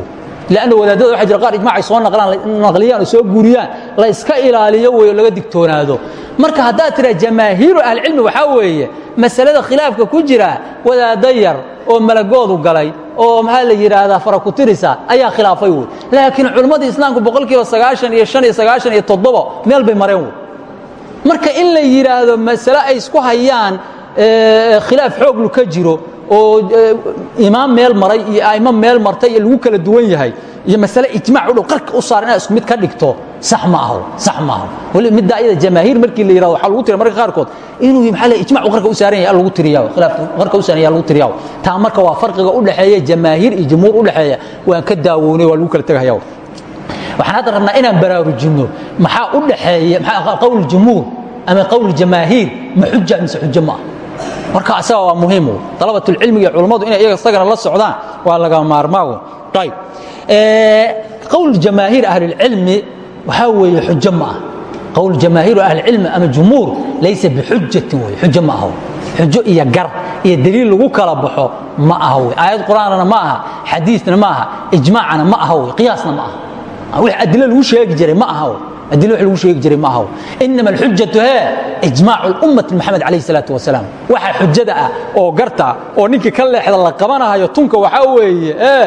lanna wadaadada waxa jira qaar ijmac ay soo naqliyaan oo soo guuriyaan la iska ilaaliyo wey oo laga digtoonaado marka haddaad tiraa jamaahiiru ahlicilmi waxaa weeye masalada khilaafka ku jira wadaaddo yar oo malagoodu galay oo maxaa la yidhaahdaa farakutirisa ayaa khilaafay wey laakiin culimmadii islaamku boqolkiiba sagaashan iyo shan iyo sagaashan iyo toddobo meel bay mareen wey marka in la yidhaahdo masale ay isku hayaan khilaaf xooglu ka jiro oo imaam meel maray iyo aimo meel martay iyo lagu kala duwan yahay iyo masale ijmac u dhow qarka u saar inaad isku mid ka dhigto sax ma aho sax ma aho. Wali midda iyada jamaahiir markii la yiraahdo waxaa lagu tiriya marka qaarkood inuu maxaa la ijmac qarka u saaran yahay lagu tiriyaa khilaaf qarka u saaran yahay lagu tiriyaa. Taa marka waa farqiga u dhaxeeya jamaahiir iyo jumhuur u dhaxeeya waan ka daawoonay waa lagu kala tagayaa waxaan hadda rabnaa inaan baraarujinno maxaa u dhaxeeya maxaa qowl jumhuur ama qowl jamaahiir ma xuja mise xujo ma ah marka asaga waa muhiim dalabatulcilmiga culummadu inay iyaga isagana la socdaan waa laga maarmaago ayb qowl jamaahiir ahlilcilmi waxaa weeye xujo ma ah. Qowl jamaahiiru ahlicilmi ama jumhuur laysa bixujatin wey xujo ma aha. Xujo iyo gar iyo daliil lagu kala baxo ma aha wey aayad qur'aanana ma aha xadiisna ma aha ijmaacana ma aha wey qiyaasna ma aha. Wix adilo lagu sheegi jiray ma aha wey adilo wax lagu sheegi jiray ma aha inama alxujatu hee ijmaacu lummati maxamed calayhi salaatu wasalaam waxa xujada ah oo garta oo ninkii ka leexda la qabanahayo tunka waxaa weeye ee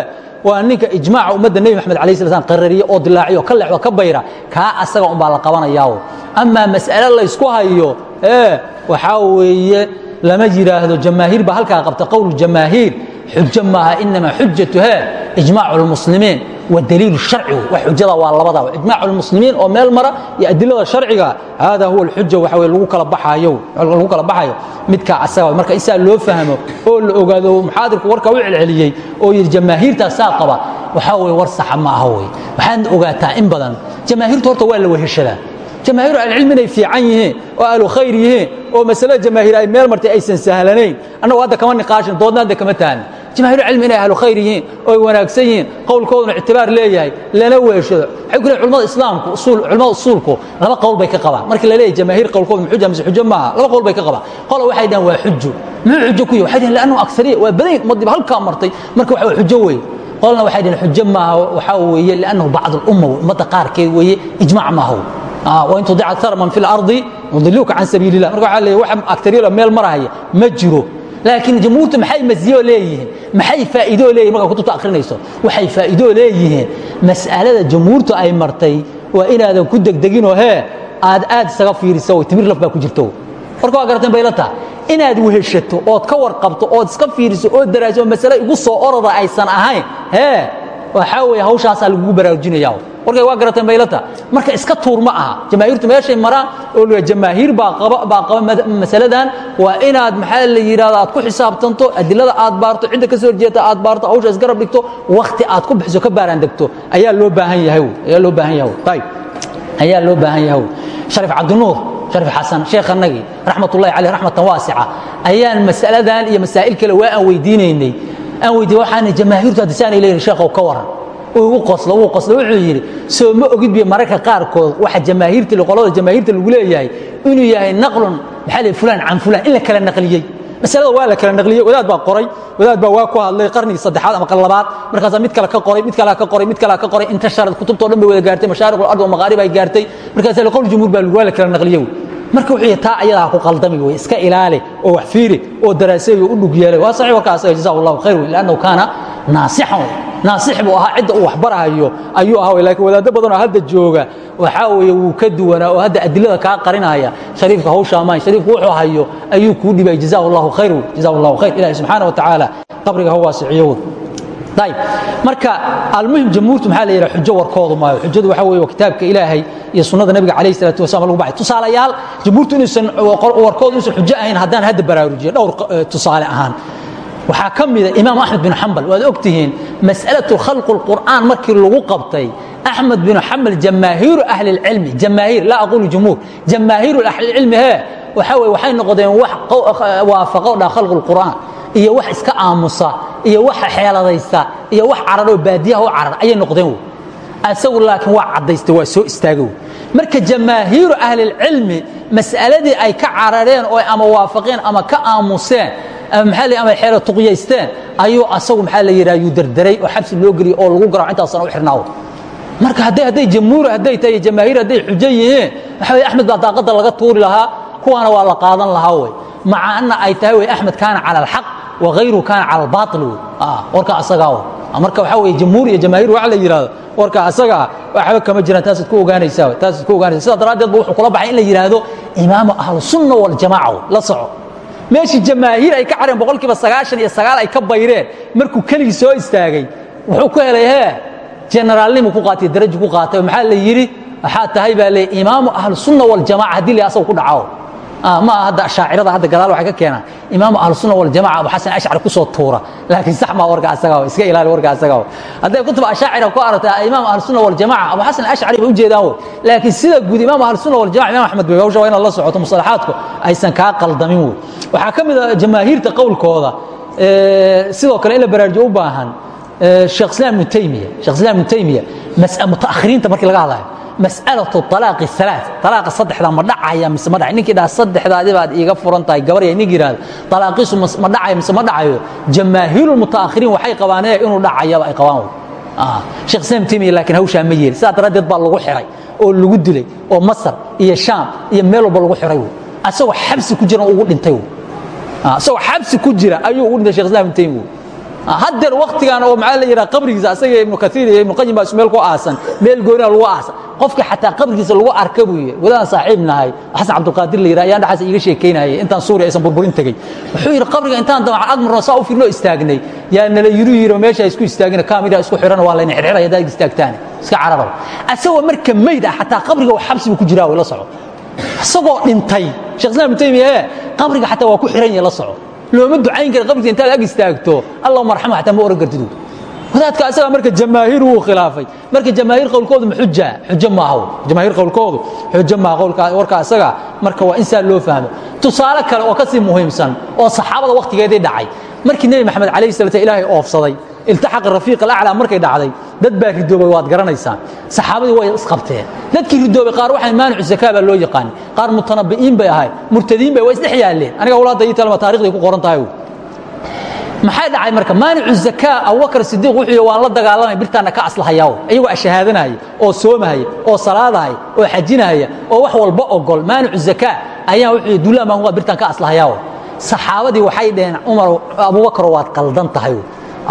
waa ninka ijmaaca ummadda nebi maxamed alayh sala slam qarariye oo dilaaciyo ka leexdo ka bayra kaa asaga unbaa la qabanayaa amaa mas'ale laysku hayo ee waxaa weeye lama yidhaahdo jamaahiir baa halkaa qabta qowl jamaahiir. Xujo maaha inama xujatu hee ijmaacu lmuslimiin waa daliilu sharci wey wax xujada waa labada ijmaac almuslimiin oo meel mara iyo adilada sharciga. Hada huwa alxuja waxa wey lagu kala baxayo midkaa asaga marka in saa loo fahmo oo la ogaado muxaadirku warka u celceliyey oo yidhi jamaahiirtaa saa qaba waxaa wey war saxa ma aha wey waxaadna ogaataa in badan jamaahiirtu horta waa la weheshadaa jamaahiiru ahlicilmi inay fiican yihiin oo ahlu khayr yihiin oo masalada jamaahiir ay meel martay aysan sahlanayn. Annagu hadda kama niqaashin doodna hadda kama tahan jamaahiru cilmi inay ahlu khayr yihiin oo ay wanaagsan yihiin qowlkooduna ictibaar leeyahay lana weeshado. Waxay ku leeyihiin culamada islaamku usuul culamada usuulku laba qowl bay ka qabaan. Markii la leeyahay jamaahiir qowlkoodu xuja mise xujo maaha laba qowl bay ka qabaan. Qola waxay dhahan waa xujo. Muxuu xujo ku yahay? Waxay dhahan laannahu aksariya waa badayn ummaddiiba halkaa martay. Marka waxa waa xujo weeye. Qolna waxay dhahan xujo maaha waxaa weeye liannahu bacdu lumma ummadda qaarkeed weeye ijmaac maaha wain tudic akara man fi lardi yudiluuka can sabiili lah marka waa leeyahy wax aktariyada meel marahaya ma jiro laakiin jamhuurtu maxay masiyo leeyihiin? Maxay faa'iidoo leeyihiin markaa kutubta akhrinayso waxay faa'iidoo leeyihiin? Mas'alada jamhuurtu ay martay waa inaadan ku degdeginoo hee aad aad isaga fiiriso timir laf baa ku jirto marka waa garateen bayla taha inaad weheshato ood ka warqabto ood iska fiiriso oo daraaso oo masale igu soo orada aysan ahayn hee waxaa weeye hawshaasaa lagugu baraarujinaya warkay waa garateen baylata marka iska tuur ma aha. Jamaahiirtu meeshay maraan oo jamaahiir baa qaba masaladan. Waa inaad maxaa la yidhahdo aad ku xisaabtanto adilada aad baarto cidda ka soo jeeta aad baarto hawsha isgarab dhigto wakhti aad ku bixiso ka baaraan degto. Ayaa loo baahan yahay ayaa loo baahan yahay ayib ayaa loo baahan yahay sharif cabdinuur sharif xasan sheekhanagii raxmatullahi caleyh raxmatan waasica ayaan masaladan iyo masaa'il kale waa aan weydiinaynay. Aan weydiiye waxaana jamaahiirtu hadda saanay leeyihiin sheekhow ka waran ugu qoslo ugu qoslo wuxuu yidhi soo ma ogid biyo mararka qaarkood waxa jamaahiirta qolada jamaahiirta lagu leeyahay inuu yahay naqlun maxaa la fulaan can fulaan in la kala naqliyey. Masalada waa la kala naqliyey wadaad baa qoray wadaad baa waa ku hadlay qarnigii saddexaad ama labaad. Markaasaa mid kale ka qoray mid kale ka qoray mid kale ka qoray inta sharad kutubtoo dhan bay wada gaartay mashaariq alard wa maqaarib ay gaartay. Markaasaa qowl jumhuur baa waa la kala naqliyey marka wuxuu yahay taa ayadaa ku qaldami wey iska ilaali oo wax fiiri oo daraaseey oo u dhug yeelay. Waa saxiix warkaas jazahu allahu khayr wey liannahu kaana naasixan. wey naasix buu ahaa cidda uu waxbarahayo ayuu ahaa wey laakiin wadaaddo badan oo hadda jooga waxaa weeye wuu ka duwanaa oo hadda adilada kaa qarinaya shariifka hawsha amaan shariifku wuxuu hayo ayuu kuu dhibay jazahu allahu khayr wey jazahu allahu khayr. Ilahi subxaana wa tacaala qabriga ha waasiciyo wey ayb marka almuhim jamhuurtu maxaa la yidhaha xujo warkoodu maayo. Xujadu waxa weeye waa kitaabka ilaahay iyo sunnada nabiga calayh salatu wasalam lagu baxay. Tusaalayaal jamhuurtu inuusan warkoodu inuusan xujo ahayn haddaan hadda baraarujiyo dhowr tusaale ahaan waxaa ka mida imaam axmed bin xambal waad og tihiin mas'alatu khalqu lqur'aan markii lagu qabtay axmed bin xambal jamaahiiru ahli lcilmi jamaahiir laa aqulu jumhuur jamaahiiru ahlilcilmi hee waxa weye waxay noqdeen wax waafaqo dha khalqu lqur'aan iyo wax iska aamusa iyo wax xeeladaysta iyo wax cararoo baadiyaha u carar ayay noqdeen wey. Asagu laakiin waa caddaystay waa soo istaagay wey. Marka jamaahiiru ahlilcilmi mas'aladii ay ka carareen oo ama waafaqeen ama ka aamuseen maxaa la ama xeero tuqyaysteen ayuu asagu maxaa la yidhaha yuu derderay oo xabsi loo geliyey oo lagu garaaco intaasana u xirnaawo marka hadday hadday jamhuur hadday tahay jamaahiir hadday xujo yihiin waxa wey axmed baa daaqadda laga tuuri lahaa kuwaana waa la qaadan lahaa wey. Macaana ay tahay wey axmed kaana cala alxaq wahayru kaana cala albaatil wey. Ah, warkaa asagaa wey. Ah, marka waxaa wey jamhuur iyo jamaahiir waxa la yidhahdo warkaa asagaa waxba kama jiraan taasaad ku ogaanaysaa taasaad ku ogaanaysa sidaa daraaddeed ba wuxuu kula baxay in la yidhaahdo imaamu ahlu sunna waljamaaca wey la soco meeshii jamaahiir ay ka careen boqol kiiba sagaashan iyo sagaal ay ka bayreen. Markuu keligii soo istaagay wuxuu ku helay hee generaalnimu ku qaatay darajo ku qaatay. Maxaa la yidhi? Waxaa tahay baa le imaamu ahlusunna waljamaca haddii la asagu ku dhaco ma aha hadda ashaacirada hadda gadaal waxay ka keenaan. Imaamu ahlusunna waljamaca abu xasan ashcari ku soo tuura. Laakiin sax maa warka asagaa iska ilaali warka asagaa hadday kutuba ashaacira ku aragtaa imaamu ahlusunna waljamaca abu xasan ashcari bay ujeedaan wey laakiin sida guud imaamu ahlusunna waljamaca imam axmed bay hawsha waa inaad la socoto musalaxaadku aysan kaa qaldamin wey waxaa ka mid a jamaahiirta qowlkooda sidoo kale in la baraarujo u baahan sheekh islaam ibnu taymiya sheekh islaam ibnu taymiya mutaakhiriinta markii laga hadlayo mas'alatu alaaqi alaa alaaqa saddexdaa ma dhacaya mise ma dhacay ninkii dhaha saddexdaadi baad iiga furan tahay gabarya nin yidhahda talaaqiisu ma dhacaya mise ma dhacayo jamaahiiru mutaakhiriin waxay qabaanee inuu dhacayaba ay qabaan wey. Sheekh islam taymiya laakiin hawshaa ma yeelin sidaa daraaddeed baa lagu xiray oo lagu dilay oo masar iyo shaam iyo meel walba lagu xiray wey. Asagoo xabsi ku jira ugu dhintay wey. Asagoo xabsi ku jira ayuu ugu dhintay shekh islam ibnu taymiya wey haddeer waktigan oo maxaa la yidhaha qabrigiisa asaga ibnu kaiir iyo ibnu qayim baa isu meel ku aasan meel goonina lagu aasan qofka xataa qabrigiisa lagu arka buu yidhi wadaan saaxiib nahay. Xasan cabdulqaadir la yidhaha ayaan dhaxaas iiga sheekaynayay intaan suuriya aysan burburin tegey. Wuxuu yidhi qabriga intaan damaca agmarno saa u firnoo istaagnay yaa nala yiru yiro meesha isku istaagina kaamira isku xiran waa layna xirxiraya haddaad istaagtaan iska cararo. Asagoo marka mayd ah xataa qabriga uu xabsi buu ku jiraa way la soco. Isagoo dhintay sheekh islam ibn taymiya ee qabriga xataa waa ku xiran yahay la soco. Looma ducayn kara qabriga intaad ag istaagto. Allahuma arxama xataa ma oran kartid wadaadka asagaa marka jamaahiir wuu khilaafay. Marka jamaahiir qowlkoodu xuja xujo maaha jamaahiir qowlkoodu xujo maaha qowlka warka asaga marka waa in saa loo fahmo. Tusaale kale oo ka sii muhiimsan oo saxaabada wakhtigeedii dhacay. Markii nebi maxamed calayhi salatu ilaahay oofsaday iltaxaq rafiiq alaclaa markay dhacday dad baa ridoobay waad garanaysaa saxaabadii way isqabteen. Dadkii ridoobay qaar waxay maanicu zakaa baa loo yaqaanay. Qaar mutanabbi'iin bay ahayd murtadiin bay waa isdhex yaalleen. Aniga walaadda ii talma taarikhday ku qoran tahay maxay dhacay marka? Maanicu zakaa abubakar sidiiq wuxuu waan la dagaalamay birtaanna ka aslahayaa iyagoo ashahaadanaya oo soomahaya oo salaadahaya oo xajinahaya oo wax walba ogol. Maanicu zakaa ayaa wuxuu duulaan baan birtaan ka aslahayaa saxaabadii waxay dhaheen cumar abubakaro waad qaldan tahay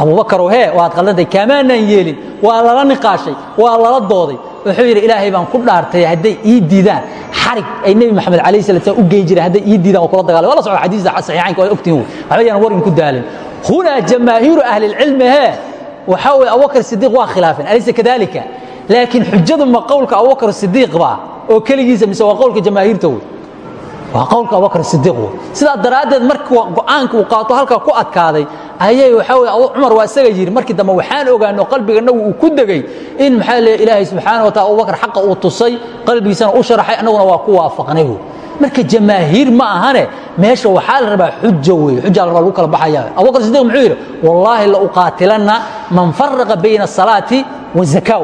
abubakarow hee waad qaldantahay kaamaanaan yeelin waa lala niqaashay waa lala dooday. Wuxuu yidhi ilaahay baan ku dhaartay hadday ii diidaan. Xarig ay nebi maxamed calayh salat slam u geyn jireen hadday ii diidaan waa kula dagaalay. Waa la socda xadiista saxiixaynka waa ogtihin waxba yaan warin ku daalin hunaa jamaahiiru ahli lcilmi hee waxaa weeye abubakar sidiiq waa khilaafeen alaysa kadalika laakiin xujadu ma qowlka abubakar sidiiq baa oo keligiisa mise waa qowlka jamaahiirta wey waa qowlka abubakar sidiiq wey sidaa daraaddeed markii go'aanka uu qaato halkaa ku adkaaday ayay waxaa weye cumar waa isaga yidhi markii dambe waxaan ogaano qalbiganagu uu ku degey in maxaa leeya ilaahay subxaana wa taala abubakar xaqa uu tusay qalbigiisana u sharaxay annaguna waa ku waafaqnay wey marka jamaahiir ma ahane meesha waxaa la rabaa xuja wey xuja la rabaa lagu kala baxaya. Abubakar sidiiq muxuu yidhi wallaahi la uqaatilanna man faraqa bayna asalaati wazakaaw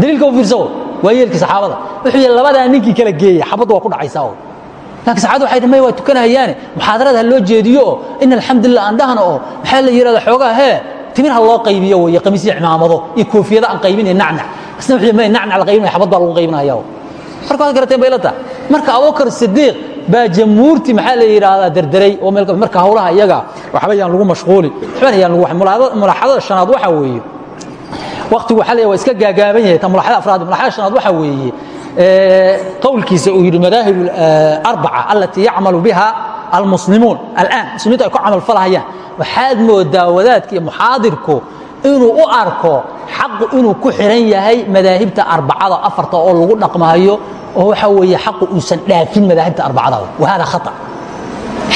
daliilka u fiirsawo waa yeelkii saxaabada. Wuxuu yidhi labadaa ninkii kala geeyey xabaddu waa ku dhacaysaa laakiin saxaabadu waxay dhamay waa tukanahayaane muxaadarada ha loo jeediyo oo in alxamdulillah aan dhahna oo maxaa la yidhahda xoogaa hee timir ha loo qaybiyo weeye qamiisyo cimaamado iyo koofiyada aan qaybinaya nacnac. Isna wuxuu may nacnac la qaybinaya xabad baa lagu qaybinaya marka waad garateen bay la tahay marka abubakar sidiiq baa jamhuurtii maxaa la yidhaahdaa derderay oo marka hawlaha iyaga waxba yaan lagu mashquuli waxbana yaan lagu mulaaxadada shanaad waxa weeye. Waqtigu waxa la waa iska gaagaaban yahay ta mulaaxada afraad mulaaxada shanaad waxa weeye. Qowlkiisa uu yidhi madaahib arbaca alatii yacmalu biha almuslimuun alaan. Muslimiintu ay ku camal falahayaan. Waxaad moodaa wadaadka iyo muxaadirku inuu u arko xaqu inuu ku xiran yahay madaahibta arbacada afarta oo lagu dhaqmahayo oo waxa weeye xaqu uusan dhaafin madaahibta arbacada wahada khata.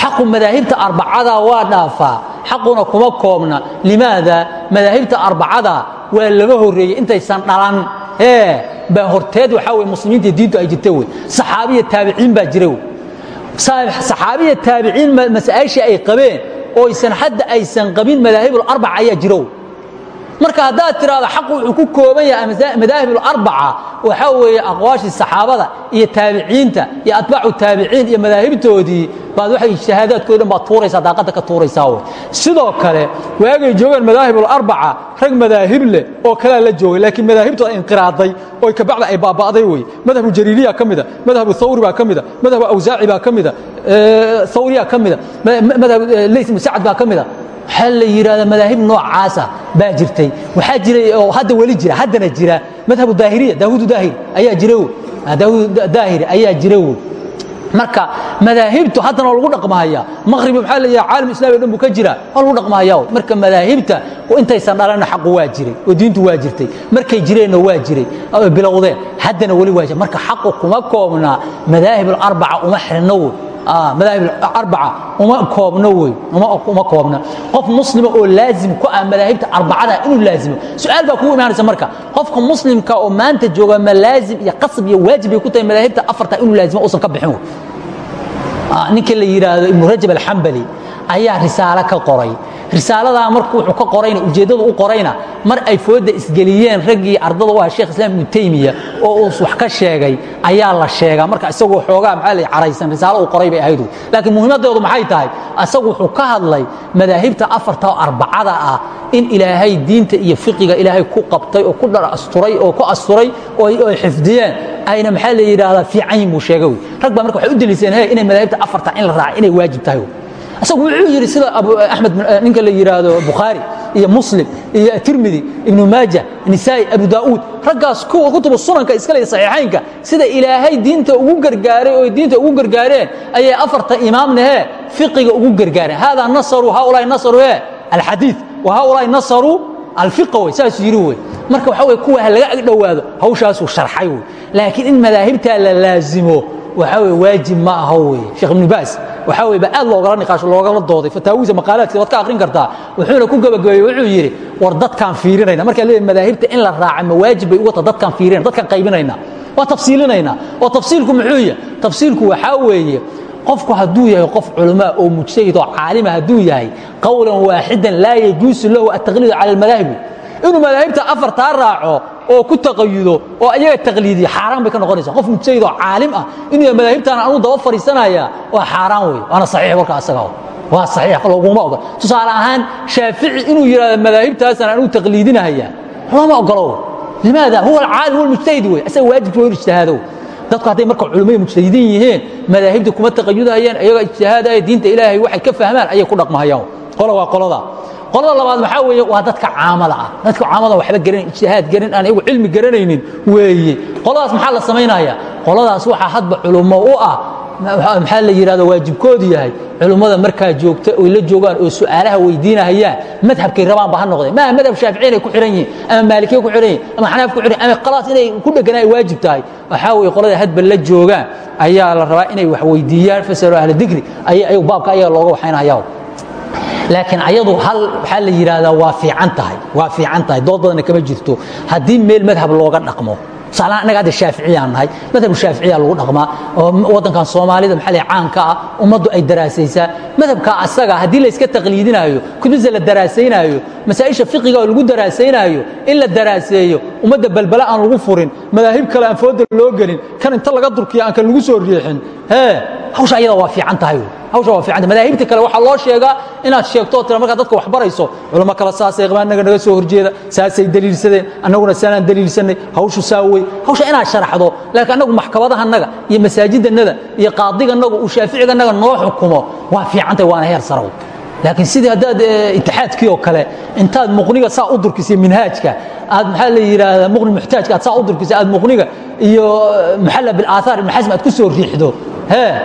Xaqu madaahibta arbacada waa dhaafaa. Xaquna kuma koobna. Limaada madaahibta arbacada waa laga horreeyey intaysan dhalan. Ee baa horteed waxaa weye muslimiinta diintu ay jirta wey. Saxaabiya taabiciin baa jira wey. Saxaabiya taabiciin masaa'ishii ay qabeen oo aysan hadda aysan qabin madaahibularbaca ayaa jira wey marka haddaad tiraahdo xaqu wuxuu ku kooban yahay madaahibularbaca waxaa weeye aqwaashii saxaabada iyo taabiciinta iyo atbaacu taabiciin iyo madaahibtoodii baad waxay shahaadaadkoodi dhan baad tuuraysaa daaqadda ka tuuraysaa wey sidoo kale waagay joogaan madaahibularbaca rag madaahib leh oo kalea la joogay laakiin madaahibtooda inqiraaday oo kabacda ay baaba'day wey madhabu jariiriya ka mida madhabu thawri baa ka mida madhabu awsaaci baa ka mida thawriya ka mida madhab leys musacad baa ka mida waxaa la yidhahdaa madaahib noocaasa baa jirtay. Waxaa jiray oo hadda weli jira haddana jira. Madhabu daahiriya daawuud daahiri ayaa jira wey daawuud daahiri ayaa jira wey marka madaahibtu haddana waa lagu dhaqmahaya. Maqribi maxaa la yidhaha caalam islami o dhan buu ka jira. Waa lagu dhaqmahaya marka madaahibta intaysan dhalanna xaqu waa jiray oo diintu waa jirtay. Markay jireenna waa jiray bilowdeen haddana weli waa jira. Marka xaqu kuma koobna madaahib alarbaca uma xirno wey madaahib arbaca uma koobno wey uma koobna qof muslima oo laazim ku ah madaahibta arbacada inuu laazimo su'aal baa kugu imaanaysa marka qofka muslimka oo maanta jooga ma laazim iyo qasab iyo waajib bay ku tahay madaahibta afarta inuu laazimo uusan ka bixin ninka la yidhaahdo ibnu rajab alxambali ayaa risaalo ka qoray. Risaaladaa marku wuxuu ka qorayna ujeeddadu u qorayna mar ay fooda isgeliyeen raggii ardada u ah sheekh islaam ibnu taymiya oo uu wax ka sheegay ayaa la sheegaa. Marka isagoo xoogaa maxaa la caraysan risaalo uu qoray bay ahayd laakiin muhiimaddeedu maxay tahay? Isagu wuxuu ka hadlay madaahibta afarta oo arbacada ah in ilaahay diinta iyo fiqiga ilaahay ku qabtay oo ku dhar asturay oo ku asturay oo ay xifdiyeen. Ayna maxaa la yidhaahdaa fiican yihiin buu sheegay. Rag baa marka waxay u deliiseen inay madaahibta afarta in la raaca inay waajib tahay isagu wuxuu yidhi sida amed ninka la yidhaahdo bukhaari iyo muslim iyo tirmidi ibnu maaja nisaa'i abu daa'uud raggaas kuwa kutuba sunanka iskale saxiixaynka sida ilaahay diinta ugu gargaaray oo diinta ugu gargaareen ayay afarta imaamna hee fiqiga ugu gargaareen. Haadaa nasaru haaulaahi nasaru hee alxadiid wa haulaai nasaruu alfiqa wey saasuu yidhi wey. Marka waxa wey kuwa laga ag dhowaado hawshaasuu sharxay wey. Laakiin in madaahibtaa la laazimo waxaa wey waajib ma aho wey. Sheekh ibnu baas waxaa wey ba aad loogala niqaasho loogala dooday fataawiisa maqaalaadkiisa waad ka akhrin kartaa. Wuxuuna ku gabagabeeyey wuxuu yidhi war dadkaan fiirinayna. Markaa leeyahay madaahibta in la raaca ma waajib bay uga tahay dadkaan fiirinayna dadkaan qaybinayna. Waa tafsiilinaynaa oo tafsiilku muxuu yahay tafsiilku waxaa weeye qofku hadduu yahay qof culamaa oo mujtahid oo caalima hadduu yahay qowlan waaxidan laa yajuusu lahu ataqliidu cala almadaahibi inuu madaahibta afartaa raaco oo ku taqayudo oo ayaga taqliidiya xaaraan bay ka noqonaysa qof mujtahid oo caalim ah inuu madaahibtaan anuu daba fadhiisanaya waa xaaraan wey waana saxiix warka asaga waa saxiix loguma ogol tusaale ahaan shaafici inuu yidhahdo madaahibtaasaan anuu taqliidinahaya lama ogolo. Limaada? Huwa alcaalim huwa almujtahid wey asaga waajibka waa inu ijtihaadow dadku hadday marka culimmada mujtahidiin yihiin madaahibta kuma taqayudahayaan ayaga ijtihaadaya diinta ilaahay waxay ka fahmaan ayay ku dhaqmahayaan qola waa qolada qolada labaad waxaa weeye? Waa dadka caamada ah. Dadka caamada waxba garanay ijtihaad garan aan iyagu cilmi garanaynin weeye qoladaas maxaa la samaynaya qoladaas waxaa hadba culummo u ah. Maxaa la yidhahdo waajibkoodu yahay. Culummada markaa joogta oy la joogaan oo su'aalaha weydiinahayaan madhabkay rabaanba ha noqdeen. Maaha madhab shaaficiya inay ku xihan yihiin ama maalikiya ku xihan yihiin ama xanaaf ku xihan ama khalaas inay ku dheganaa ay waajib tahay. Waxaa weeye qolada hadba la joogaan ayaa la rabaa inay wax weydiiyaan fasalu ahla dikri ayagu baabka ayaga looga waxaynaya laakiin ayadu hal waxaa la yidhaahdaa waa fiican tahay waa fiican tahay. Dood badanna kama jirto. Haddii meel madhab looga dhaqmo tusaalahaan annaga hadda shaaficiyaan nahay madhabu shaaficiya lagu dhaqmaa oo waddankan soomaalida maxaa leh caanka ah ummaddu ay daraasaysaa. Madhabka asaga haddii la iska taqliidinaayo kutubta la daraasaynaayo masaa'isha fiqiga oo lagu daraasaynaayo in la daraaseeyo ummadda balbala aan lagu furin madaahib kale aan fooda loo gelin kan inta laga durkiya aan kan lagu soo riixin hee hawsha ayada waa fiican tahay hawsha waa fiicanta madaahibta kale waxaa loo sheegaa inaad sheegto tira markaa dadka wax barayso. Culamo kale saasay qabaan annaga naga soo horjeeda saasay daliilsadeen annaguna saanaan daliilsanay hawshu saa wey hawsha inaad sharaxdo laakiin annagu maxkamadahannaga iyo masaajidannada iyo qaadiganagu uu shaaficiganaga noo xukumo waa fiicantay waana heer sarow. Laakiin sidii haddaad itixaadkii oo kale intaad muqniga saa u durkisay minhaajka aad maxaa la yidhaahdaa muqni muxtaajka aad saa u durkisay aad muqniga iyo muxalla bilaahaar ibn xasm aad ku soo riixdo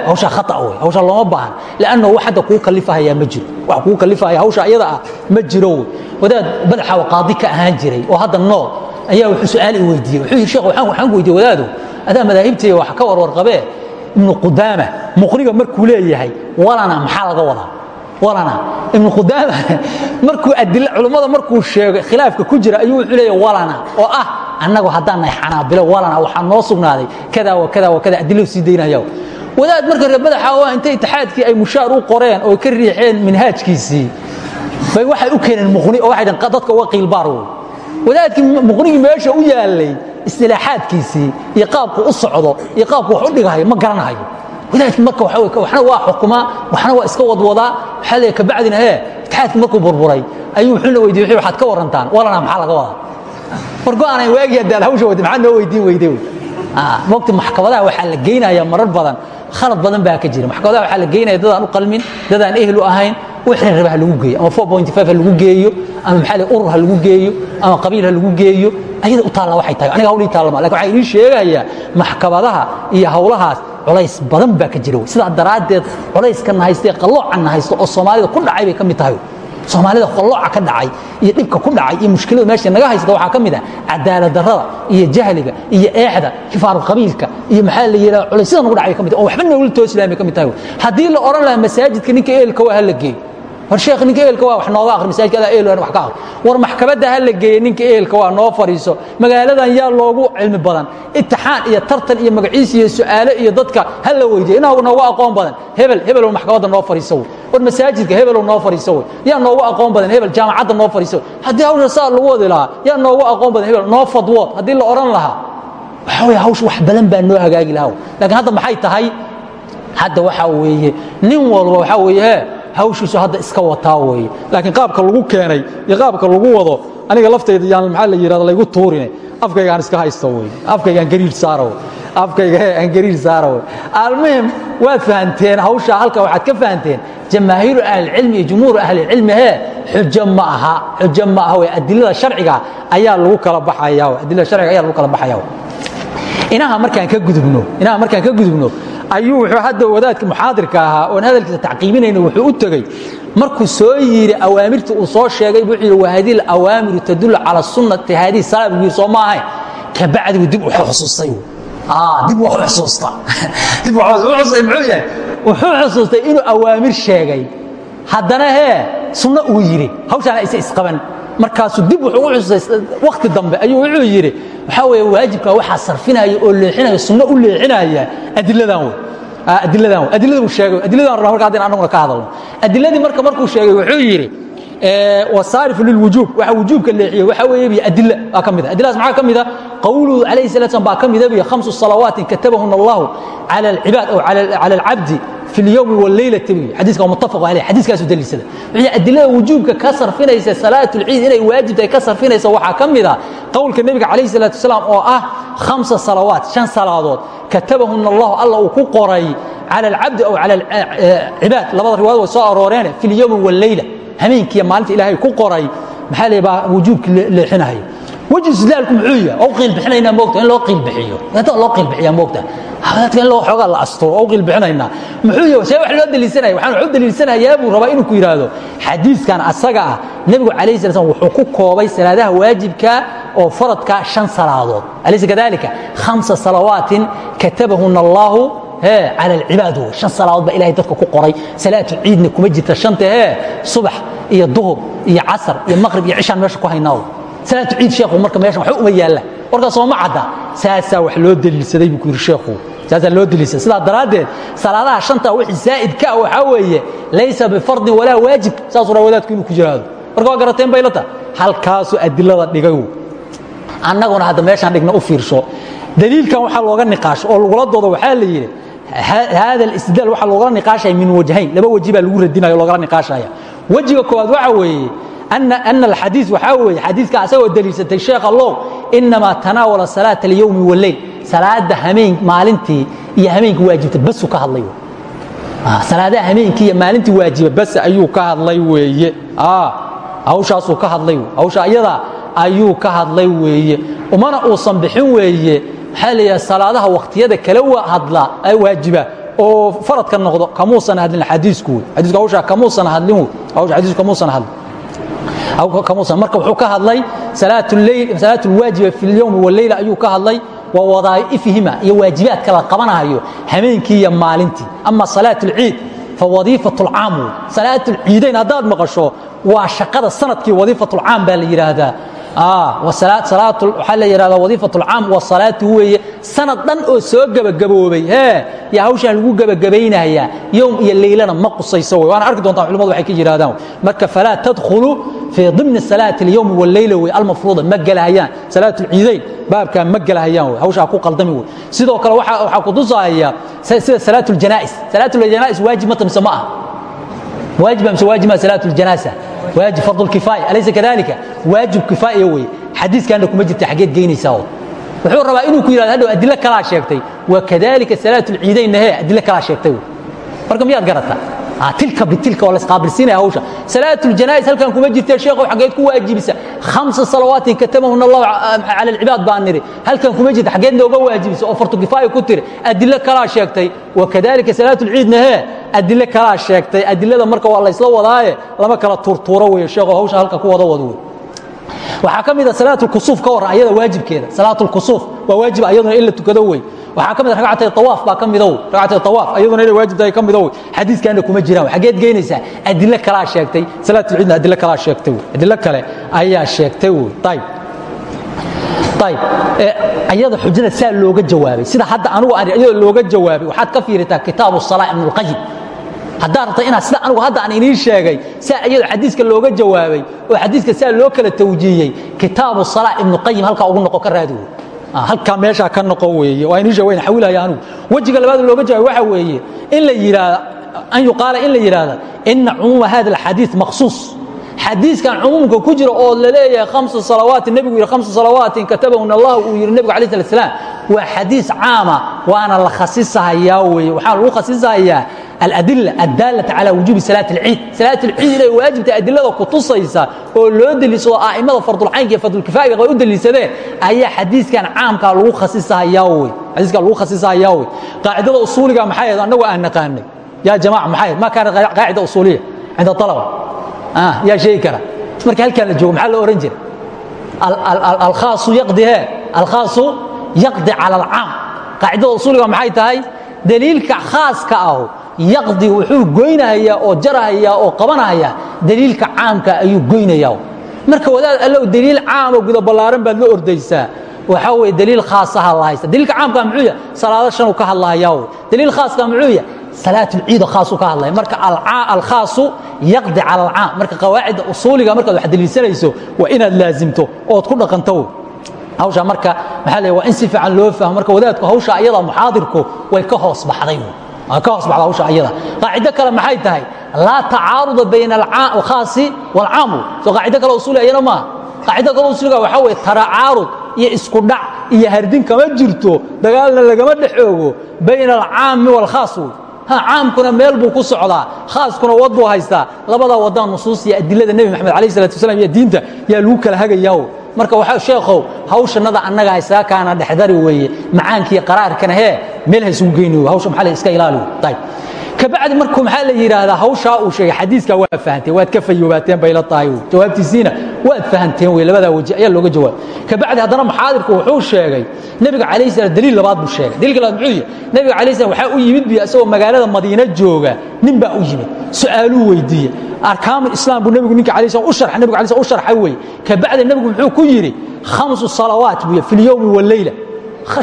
hawshaa khata wey hawshaa looma baahan. Leanno wax hadda kuu kalifahayaa ma jiro. Wax kuu kalifahaya hawsha iyada ah ma jiro wey wadaad badaxa qaadi ka ahaan jiray oo hadda nool ayaa wuxuu su'aal i weydiiyey. Wuxuu yidhi sheekh waxaan waxaan weydiiyey wadaadu adaa madaahibtayda wax ka warwarqabee ibnu qudaama muqniga markuu leeyahay walana maxaa laga wadaa? Walana ibnu qudaama markuu adila culummada markuu sheego khilaafka ku jira ayuu wuxuu leeyahay walana oo ah annagu haddaan nahay xanaabilo walana waxaa noo sugnaaday kada wa kada wa kada adiladu sii daynaya wadaad marka reer madaxa oo intay itixaadkii ay mushaar u qoreen oo ka riixeen minhaajkiisii bay waxay u keeneen muqni oo waxay dhahan dadka uga qiilbaar wey wadaadkii muqnigii meesha u yaallay istilaaxaadkiisii iyo qaabku u socdo iyo qaabku wax u dhigahayo ma garanahayo wadaadkii marka waxna waa xukumaa waxna waa iska wadwadaa waxaa leeyahay kabacdina hee itixaadkii markuu burburay ayuu wuxuuna weydiiyey waxaad ka warantaan walana maxaa laga wadaa? War go'aanay waagii haddaad hawsha wadi maxaa noo weydiin weyday wey? Mogta maxkamadaha waxaa la geynaya marar badan khalad badan baa ka jira. Maxkamadaha waxaa la geynaya dadaan u qalmin dadaan ehlu ahayn wixii raba ha lagu geeyo ama 4.5 ha lagu geeyo ama maxaa urur ha lagu geeyo ama qabiil ha lagu geeyo ayada u taalla waxay tahay. Aniga hawlii taalla ma laakiin waxaa idin sheegayaa maxkamadaha iyo hawlahaas culays badan baa ka jira. Sidaa daraaddeed culayskan haystee qalloocan haysto oo soomaalida ku dhacay bay ka mid tahay soomaalida qallooca ka dhacay iyo dhibka ku dhacay iyo mushkilada meesha naga haysta waxaa ka mid ah cadaalad darrada iyo jahliga iyo eexda kifaaru qabiilka iyo maxaa la yidhaha culaysyada nagu dhacay ka mid oo waxba noogula toosilahay bay ka mid tahay. Haddii la odhan lahaa masaajidka ninka eelka waa ha la geeyo war sheekh ninka eelka waa wax nooga akhri masaajidka adaa eel wax ka akhri. War maxkamadda ha la geeyo ninka eelka waa noo fadhiiso. Magaaladan yaa loogu cilmi badan. Itixaan iyo tartan iyo magaciis iyo su'aalo iyo dadka ha la weydiyo. Inaa noogu aqoon badan. Hebel hebelow maxkamadda noo fadhiiso wey war masaajidka hebelow noo fadhiiso wey yaa noogu aqoon badan hebel jaamacadda noo fadhiiso haddii hawsha saa lagu wadi lahaa yaa noogu aqoon badan hebel noo fadwood. Haddii la odhan lahaa waxaa weye hawsha wax badan baa noo hagaagi lahaa laakiin hadda maxay tahay? Hadda waxaa weeye nin walba waxaa weeye hee hawshiisu hadda iska wataa weeye. Laakiin qaabka lagu keenay iyo qaabka lagu wado aniga laftayda yaan maxaa la yidhahda laygu tuurine afkaygaan iska haysto wey afkaygaan gariir saara wey afkayga aan gariir saara wey almuhim waad fahanteen hawsha halka waxaad ka fahanteen jamaahiiru ahlilcilmi iyo jumhuuru ahlilcilmi hee xujo ma aha xujo ma aha wey adilada sharciga ayaa lagu kala baxaya adilada sharciga ayaa lagu kala baxaya inaha markaan ka gudubno inaha markaan ka gudubno ayuu wuxuu hadda wadaadka muxaadirka ahaa oon hadalkiisa tacqiibinayna wuxuu u tegey. Markuu soo yidhi awaamirta uu soo sheegay wuxuu yidhi wahadihi alawaamiru tadullu cala sunnati hadihi salaa buu yidhi soo ma ahayn kabacdi buu dib u xusuustay. Dib wax u xusuusta dib xusuustay muxuu yahay? Wuxuu xusuustay inuu awaamir sheegay. Haddana hee sunno uu yidhi. Hawshaana isa isqaban markaasuu dib wuxuu u xusuustay wakhti dambe ayuu wuxuu yidhi waxaa weeye waajibka waxaa sarfinaya oo leexinaya sunno u leexinaya. Adiladan wey. Adiladan wey. Adilada uu sheegay. Adiladan rabaa marka haddayna annaguna ka hadalno. Adiladii marka markuu sheegay wuxuu yidhi wasaarifu lilwujuub waxa wujuubka leexiye waxa weeye biyo adila baa ka mid ah. Adiladaas maxaa ka mid ah? Qowluhu calayhi salatu slam baa ka mida biyo khamsu salawaatin katabahuna allahu cala alcibaad aw cala alcabdi في اليوم والليلة تبي حديثك متفق عليه حديث كاسو دليل وهي أدلة وجوبك كسر فينا صلاة العيد إنه واجب كسر فينا وحا كمذا قول النبي عليه الصلاة والسلام أو أه خمس صلوات شن صلوات كتبهن الله الله وكقري على العبد أو على العباد لبض الرواية وساء رورين في اليوم والليلة همين كي مالت إلهي كقري محل يبقى وجوبك لحناهي weji islaalku muxuu yahay? Ow qiilbixinaynaa moogta in loo qiilbixiyo ata loo qiilbixiyaa moogta. Dadka in xoogaa la asturo ow qiilbixinaynaa muxuu yahay see wax loo deliilsanaya waxaan waxu deliilsanayaa buu rabaa inuu ku yidhaahdo xadiiskan asaga ah nebigu calayhi sala slam wuxuu ku koobay salaadaha waajibka oo faradka shan salaadood. Alaysa kadalika khamsa salawaatin katabahuna allaahu he cala alcibaad wey shan salaadood baa ilahay dadka ku qoray. Salaatu ciidna kuma jirta shanta hee subax iyo duhur iyo casar iyo maqrib iyo cishaan meesha ku haynaa salaatu ciid sheekhu marka meeshan waxba uma yaalla. Warkaa sooma cadda. Saasaa wax loo deliilsaday buu ku yidhi sheekhu. Saasaa loo deliilsaday sidaa daraaddeed salaadaha shantaa wixii zaa'id ka ah waxaa weeye laysa bifardin walaa waajib. Saasuu dhaa wadaadku inuu ku jiraado. Marka waa garateen baylata halkaasuu adilada dhigayu annaguna hadda meeshaan dhigna u fiirsho. Daliilkan waxaa looga niqaasho oo lagula doodo waxaa la yidhi haada alistidlaal waxaa loogala niqaashaya min wajhayn. Laba waji baa lagu radinaya o loogala niqaashaya. Wejiga koowaad waxa weeye ana alxadiid waxaa weeye xadiidka asagoo deliishatay sheekha low inamaa tanaawala salaata alyowmi walleyl salaada hameen maalintii iyo hameenka waajibta basu ka hadlay salaadaha hameenkii iyo maalintii waajiba bas ayuu ka hadlay weeye hawshaasuu ka hadlay hawsha iyadaa ayuu ka hadlay weeye umana uusan bixin weeye waxaa leeyaha salaadaha wakhtiyada kala hadla waajiba oo faradka noqdo kamuusan hadlin xadiisku wey xadiisku hawshaa kamuusan hadlin wey hawsha xadiisku kamuusan hadlin marka wuxuu ka hadlay salaatulwaajiba filyowmi waleyla ayuu ka hadlay wa wadaa'ifihima iyo waajibaadka la qabanahayo hameenkii iyo maalintii. Ama salaat ulciid fa wadiifatulcaam salaatulciidayn haddaad maqasho waa shaqada sannadkii wadiifatulcaam baa la yidhaahdaa. كي وظيفة العام بالي هذا آه وصلاة صلاة وحل يرى وظيفة العام والصلاة هو سنة دن أو سوق جب جبوبي ها يا هوش لو جب جبينا هي يوم يا الليلة ما قصة يسوي وأنا أركض طبعا علماء وحكي جرا هذا مركب فلا تدخلوا في ضمن الصلاة اليوم والليلة والمفروض مجل هيان صلاة العيدين باب كان مجل هيان هوش أكو قلدمي سيدو كلا وح وحكو ضزها هي صلاة الجنائز صلاة الجنائز واجب متى مسماها واجب waajib fardulkifaaya alaysa kadalika waajib kifaaya wey xadiiskaanna kuma jirta xaggeed geynaysaao wuxuu rabaa inuu ku yihahdo hadhow adilo kalaa sheegtay. Wa kadalika salaatulciidaynna hee adilo kalaa sheegtay. Marka miyaad garata? Ah, tilka bitilka oo laisqaabilsiinaya hawsha. Salaatuljanaa'iz halkan kuma jirtee sheekhow xaggeed ku waajibisa. Khamsa salawaatin katamahuna allahu cala alcibaad baan nidhi. Halkan kuma jirta xaggeed nooga waajibisa oo fartukifaa'i ku tiri. Adilo kalaa sheegtay wakadalika salaatulciidna hee adilo kalaa sheegtay adilada marka waa laysla wadaaye lama kala tuurtuuro weeye sheekhow hawsha halka ku wada wad wey waxaa ka mid ah a salaatulkusuuf ka warran ayada waajibkeeda. Salaatulkusuuf waa waajib ayaduna in la tukado wey waxaa ka mid ah ragcatay tawaaf baa ka midow ragcatay tawaaf. Ayaduna inay waajib tahay ka midow xadiiskaana kuma jiraan. Xageed geynaysaa adilo kalaa sheegtay. Salaatu ciidna adilo kalaa sheegtay wey adilo kale ayaa sheegtay wey ayib ayib ayada xujada saa looga jawaabay. Sida hadda anigu aan ayada looga jawaabay waxaad ka fiiritaa kitaabu salaa ibn alqayim haddaad rabta inaad sida anigu hadda aan idiin sheegay saa iyado xadiiska looga jawaabay oo xadiiska saa loo kala tawjiihiyey kitaabu salaa ibnu qayim halkaa ugu noqo ka raadi wey halkaa meeshaa ka noqo weeye waa sheeg wayn xawilaya wejiga labaad looga jawaabay waxa weeye in la yidhaahda an yuqaala in la yidhaahda ina cumuuma hada alxadiis maqsuus xadiikan cumuumka ku jira oo la leeyahay hamsu salawaati nebigu yidhi hamsu salawaatin katabahun allah uu yidhi nebiga alai slat slam waa xadiis caama waana la khasisahayaa weye waxaa lagu khasisahayaa aladila addaalata calaa wujuubi salaat alciid. Salaat alciid inay waajibta adilada ku tusaysa oo loo deliisado oo a'immada fardulcaynka iyo fardulkifaa'iga ay u deliisadeen ayaa xadiiskan caamkaa lagu khasisahayaa wey xadiiskaa lagu khasisahayaa wey qaacidada usuuliga maxay ahayd? Annagu aan naqaanay. Yaa jamaca maxay ahayd? Ma kaanat qaacida usuuliya cinda alaba yaa sheegi kara. Marka halkaan la joogo maxaa loo ohan jira alkhaasu yaqdi he. Alkhaasu yaqdi cala alcaam qaacidada usuuliga maxay tahay? Daliilka khaaska ahu yaqdi wuxuu goynahayaa oo jarahayaa oo qabanahaya daliilka caamka ayuu goynayaa. Marka wadaad allow daliil caamo guda ballaaran baad la ordaysaa waxaa weye daliil khaasaha la haysta. Daliilka caamka muxuu yahay? Salaado shanuu ka hadlahayaa wey daliil khaaska muxuu yahay salaatulciid oo khaasuu ka hadlaya marka alkhaasu yaqdi cala alcaam marka qawaacidda usuuliga markaad wax daliilsanayso waa inaad laasimto ood ku dhaqanto. Hawshaa marka maxaa leeyahay waa in si fiican loo fahmo. Marka wadaadku hawsha ayada muxaadirku way ka hoos baxday. Ka hoos baxda hawsha ayada. Qaacido kale maxay tahay? Laa tacaaruda bayna alkhaasi waalcaamu soo qaacido kale usuuli ayana maaha qaacido kale usuuliga waxaa weeye taracaarud iyo isku dhac iyo hardin kama jirto. Dagaalna lagama dhexoogo. Bayna alcaami waalkhaas wey caamkuna meel buu ku socdaa. Khaaskuna wad buu haystaa. Labadaa wadaan nusuus iyo adilada nebi maxamed alayh salatu wasalam iyo diinta yaa lagu kala hagayaa marka waxaa sheekhow hawshanada annaga haysaga kaana dhexdari weeye. Macaankiiyo qaraarkana hee meel ha isugu geyni hawsha maxaa la iska ilaali ayb kabacdi markuu maxaa la yidhaahdaa? Hawshaa uu sheegay xadiiskaa waa fahanteen waad ka fayoobaateen bay la tahay jawaabtiisiina waad fahanteen wey labadaa weji ayaa looga jawaab kabacdi haddana maxaadirku wuxuu sheegay nebiga calayh salam daliil labaad buu sheegay. Daliilka labaad muxuu yihi nebiga calayh salam waxaa u yimid biyo isagoo magaalada madiina jooga nin baa u yimid. Su'aaluu weydiiye arkaamul islaam buu nebigu ninka calayh salam u sharxay nebigu calayh salam u sharxay wey. Kabacdi nebigu muxuu ku yidhi khamsu salawaat buu fi lyowmi walleyla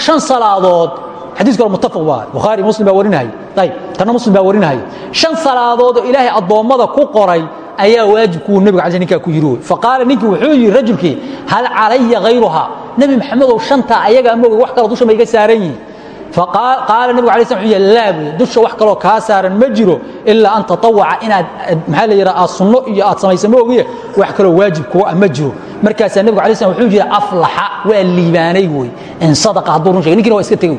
shan salaadood xadiiska hore muttafaq baa bukhaari muslim baa warinahaya ayib tanna muslim baa warinahaya shan salaadood oo ilaahay addoommada ku qoray ayaa waajibkuu nebiga alay ninkaa ku yidhi wey faqaala ninkii wuxuu yidhi rajulkii hal calaya hayruhaa nebi maxamedow shantaa ayaga amooga wax kale dusha ma iga saaran yihiin qaala alay slam wuxuu yidhi laa buy dusha wax kaloo kaa saaran ma jiro ilaa an tatawaca inaad maxaa la yidhaha aad sunno iyo aad samaysa ma ogiye wax kaloo waajib kuwa ah ma jiro. Markaasaa nebigu alay slam wuxuu yidhi aflaxa waa liibaanay wey in sadaqa hadduu run shegay ninkina waa iska tegey.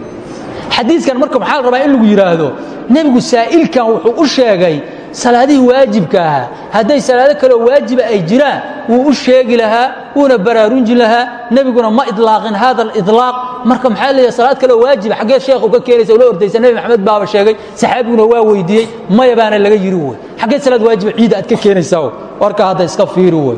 Xadiiskan marka maxaa la rabaa in lagu yidhaahdo nebigu saa'ilkan wuxuu u sheegay salaadihii waajibka ahaa hadday salaado kaloo waajiba ay jiraan wuu u sheegi lahaa wuuna baraarunji lahaa nebiguna ma idlaaqin hada aliطlaaq marka maxaa leeyahay salaad kaloo waajiba xaggee sheekhu ka keenaysa ula ordaysa nebi maxamed baaba sheegay saxaabiguna waa weydiiyey maya baana laga yiri wey xaggee salaad waajiba ciida aad ka keenaysaa warka hadda iska fiiri wey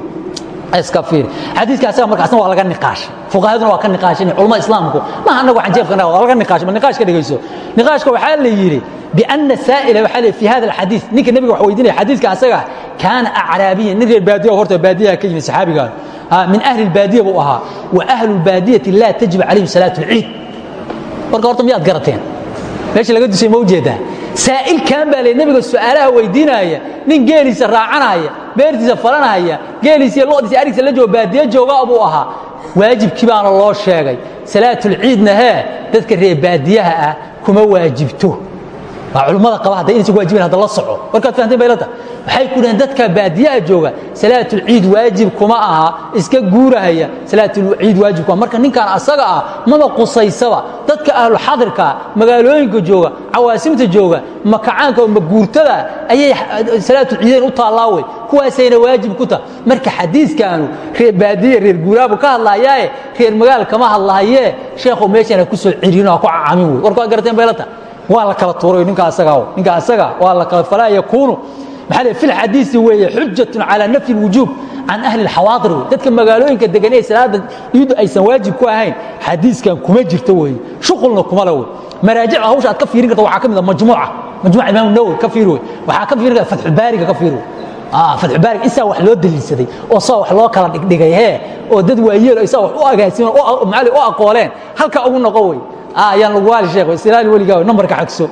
adiika asaga marka asna waa laga niqaashay fuqahaduna waa ka niqaasheen culamada islaamku. Maaha annagu waxaan jeefka nahay waa laga niqaashay bal niqaashka dhegayso niqaashka waxaa la yidhi bianna saa'ila waxaa la yidhi fi hada alxadiis ninka nebiga wax weydinaya xadiiska asaga kaana acraabiyan. Nin reer baadiya horta baadiyaha ka yimid saxaabigaada min ahli lbaadiya buu ahaa. Wa ahlu lbaadiyati laa tajib calayhim salaatu lciid warka horta miyaad garateen. Meesha laga dusay ma u jeedaa saa'ilkan baa le nebiga su'aalaha weydiinaya nin geeliisa raacanaya beertiisa falanaya geeliisiiy lodiisa arigiisa la jooga baadiye joogaa buu ahaa. Waajibkiibaana loo sheegay. Salaatulciidna hee dadka reer baadiyaha ah kuma waajibto culummada qaba hadda inaysan waajibin hadda la soco. Warkaad fahanteen bay la tahay. Waxay ku dhaheen dadka baadiyaha jooga salaatul ciid waajib kuma aha iska guurahaya salaatul ciid waajib kuma marka ninkan asaga ah maba qusaysaba dadka ahlu magaalooyinka jooga cawaasimta jooga makacaanka oo maguurtada ayay salaatul ciidayn u taallaa wey kuwaasayna waajib ku tahay. Marka xadiiskaanu reer baadiye reer guuraabu ka hadlayaaye reer magaal kama hadlahayee sheekhu meeshana ku soo celino ha ku cacamin wey. Warka waad garateen bay la tahay waa la kala tuuray ninka asaga ninka asaga waa la kala falaa yakunu maxaa fil xadiisi weeye xujjatun calaa nafyi alwujuub can ahli alxawaadir dadka magaalooyinka degan ee iyadu aysan waajib ku ahayn xadiiskan kuma jirto weeye. Shuqulna kuma le wey maraajic hawsha aad ka fiirin karta waxaa ka mid a majmuuca. Majmuuca imaam nawowi ka fiiri wey ka fiirin karta fatxulbaariga ka fiiri wey fatxulbaarig isaa wax loo daliilsaday oo saa wax loo kala dhigdhigay oo dad waayeel isaa wax u agaasimen maali u aqooleen. Halka ugu noqo wey ayaan lagu waali sheekh istilaali weligaa nambarka xagso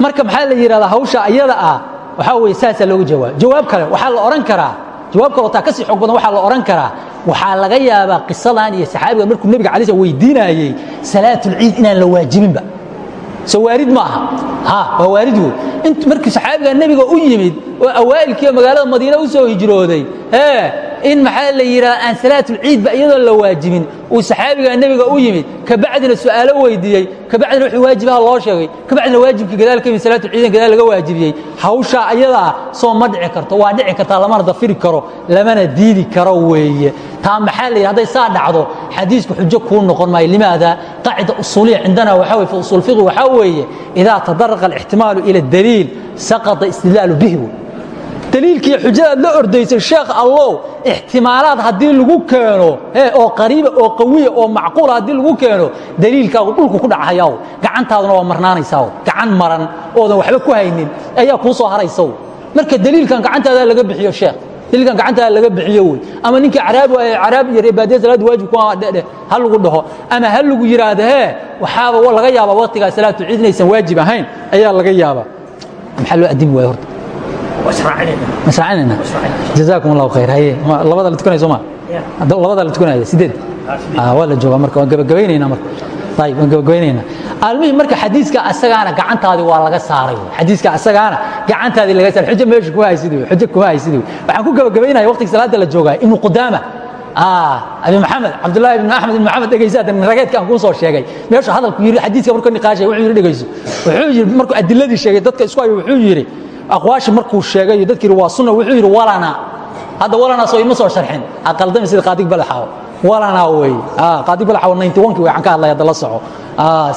marka maxaa la yidhahdaa hawsha ayada ah waxaa weeye saasaa looga jawaab jawaab kale waxaa la odhan karaa. Jawaab kale oo taa ka sii xoog badan waxaa la odhan karaa. Waxaa laga yaabaa qisadan iyo saxaabiga markuu nebiga calay slam weydiinayey salaatul-ciid inaan la waajibinba. Soo waarid ma aha. Ha waa waarid wey int markii saxaabiga nebiga u yimid oo awaa'ilkiiyo magaalada madiine u soo hijrooday ee in maxaa la yidhahda aan salaatulciidba iyadoon la waajibin. Uu saxaabiga nebiga u yimid kabacdina su'aalo weydiiyey kabacdina wixii waajibaha loo sheegay kabacdina waajibkii gadaal ka yimid salaatulciidan gadaal laga waajibiyey. Hawshaa ayadaa soo ma dhici karto waa dhici kartaa lamana dafiri karo lamana diidi karo weeye. Taa maxaa la yidhi hadday saa dhacdo xadiisku xujo kuu noqon maayo. Limaada qaacida usuuliya cindana waxaa weye fi usuul fiqi waxaa weeye idaa tadaraqa alixtimaalu ila daliil saqata istidlaalu bihi daliilkiiyo xujadaad la ordaysay sheekh allow ixtimaalaad haddii lagu keeno oo qariiba oo qawiya oo macquula haddii lagu keeno daliilkaagu dhulku ku dhacahayaw gacantaaduna waa marnaanaysaa gacan maran oodan waxba ku haynin ayaa kuu soo haraysaw. Marka daliilkan gacantaada laga bixiyo sheekh daliilkan gacantaada laga bixiyo wey ama ninka caraabi caraab iyo reebaadiya salaad waajib ku dhedhe ha lagu dhaho ama ha lagu yidhaahdo hee waxaaba laga yaabaa waqtigaa salaatu ciid inaysan waajib ahayn ayaa laga yaabaa. Maxaa loo adimi waaya horta masraacinayna jazaakum allahu khayr haye labada la tukanaya sooma labada la tukanaya sideed waa la joogaa marka waan gabagabaynaynaa marka. Ayib waan gabagabaynaynaa almihim marka xadiiska asagaana gacantaadii waa laga saaray xadiiska asagaana gacantaadii laga saaray. Xujo meesha kuma haysid wey xujo kuma haysid wey waxaan ku gabagabaynaya waqtiga salaada la joogaa ibnu qudaama. Abi maxamed cabdullahi ibn axmed ibn maxamed dhegaysaatan rageedka aan kuu soo sheegay. Meeshu hadalku yidhi xadiiska markuu niqaashay wuxuu yidhi dhegayso. Wuxuu yidhi markuu adiladii sheegay dadka isku hayo wuxuu yidhi aqwaashi markuu sheegay dadkii waa sunna wuxuu yidhi walana hadda walana soo ima soo sharxin aqaldami sida qaadig balaxaw walana wey qaadig balaxaw 91 kii waxaan ka hadlay hadda la soco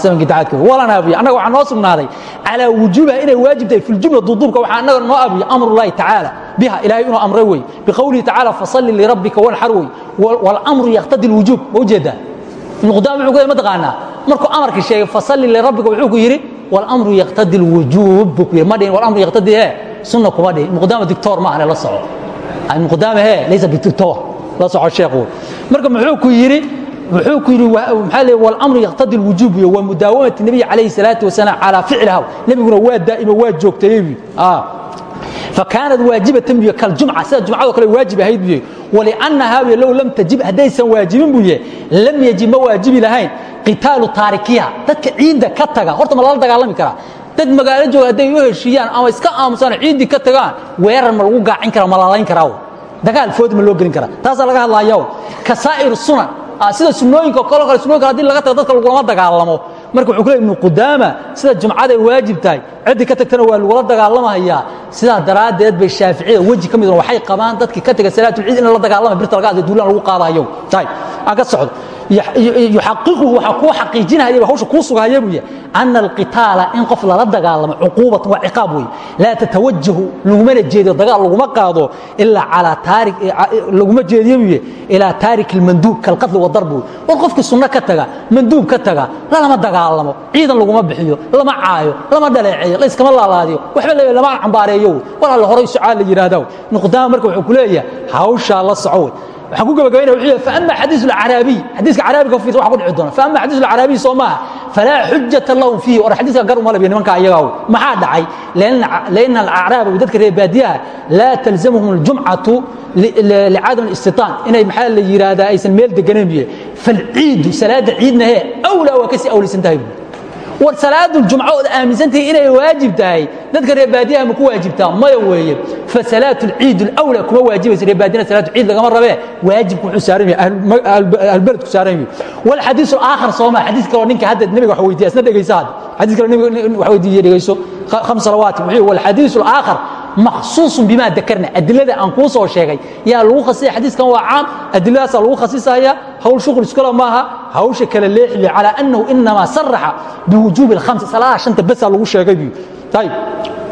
samankii dacaadka walana abiy annaga waxaa noo sugnaaday calaa wujuubiha inay waajib tahay filjumla duuduubka waxaa annaga noo abiyo amrullahi tacaala biha ilaahay inuu amray wey biqowlihi tacaala fasalli lirabbika wanxar wey walamru yaqtadi lwujuub ma u jeedaa ibnu qudaama wuxuu ku ma taqaanaa? Markuu amarka sheegay fasalli lirabbika wuxuu ku yidhi walamru yaqtadi lwujuub buu ku yidhi. Ma dhihin walamru yaqtadi he? Sunna kuma dhihin. Ibnu qudaama dictor ma ahne la soco. Ibnu qudaama he? Laysa bidictor la soco sheekhu. Marka muxuu ku yidhi wuxuu ku yidhi maxaa leeyahay walamru yaqtadi lwujuub iyo wa mudaawamati nabiyi calayhi salaatu wasalaam calaa ficliha nebiguna waa daa'ima waa joogteeyey fakaanad waajibatan buy kaljumca sida jumcado kale waajib ahayd buye waliannahaabuy low lam tajib haddaysan waajibin buye lam yajib ma waajibi lahayn qitaalu taarikiha dadka ciidda ka taga horta ma lala dagaalami karaa dad magaalo jooga hadday u heshiiyaan ama iska aamusaan ciiddii ka tagaan weerar ma lagu gaacin karaa ma lalayn karaa dagaal food ma loo gelin karaa taasaa laga hadlaya kasaa'ir sunan sida sunnooyinka kaloo kale sunoyinka haddii laga tago dadka lagulama dagaalamo marka wuxuu ku leeyahay ibnu sida jumcada ay waajib tahay ciddii ka tagtana waa lagula dagaalamayaa sidaa daraaddeed bay shaaficiyada weji ka waxay qabaan dadkii ka taga salaatul ciid in la dagaalama birta laga hadlay lagu qaadayo. Tahay aan socdo yuxaqiquhu waxaa kuu xaqiijinaya hawsha kuu sugahaya buu yahay ana alqitaala in qof lala dagaalamo cuquubatan waa ciqaab wey laa tatawajahu lagumana jeediyo dagaal laguma qaado ilaa laguma jeediyo buu yahay ilaa taarik almanduub kalqatli wadarb wey war qofkii sunno ka taga manduub ka taga lalama dagaalamo ciidan laguma bixiyo lama caayo lama dhaleeceeyo la iskama laalaadiyo waxba le lama cambaareeyo wey walaala horay sucaal la yidhaahdaa qudaama marka wuxuu ku leeyahay hawshaa la soco wey waxaan ku gabagabaynaya wuxuu yahay faama xadiis alcaraabiy xadiiska caraabiga fiirsa waxa ku dhici doona. Faama xadiis alcaraabiy soo maaha falaa xujata lahum fiihi. War xadiiska gar uma labiya nimanka ayagaa wey maxaa dhacay? Lianna alacraaba dadka reer baadiyaha laa talzamuhum aljumcatu licadam alistitaan. Inay maxaa la yidhaahdaa aysan meel deganayn biye falciidu salaada ciidna hee awlaa waa ka sii awlisan tahay war salaadu jumco ood aaminsantahay inay waajib tahay. Dadka reer baadiyaha ma ku waajibtaa? Maya weeye. Fa salaatu lciid alawla kuma waajibaysa. Reer baadiyana salaatu ciid lagama rabee waajibku wuxuu saaran yahay. Albeledku saaran yahay. Walxadiis alaakhar sooma. Xadiis kaloo ninka hadda nebiga wax weydiiya isna dhegaysa hadda. Xadiis kaloo nebiga wax weydiiye dhegayso. Khams salawaat wuxuu walxadiis alaakhar maxsuusun bimaa dakarna adilada aan kuu soo sheegay yaa lagu khasisaya xadiiskan waa caam adiladaasaa lagu khasisaya hawl shuqul iskala maaha hawsha kale lee xiliyo calaa annahu inamaa saraxa biwujuubi alhamsa salaadaha shanta basaa lagu sheegay buu ayib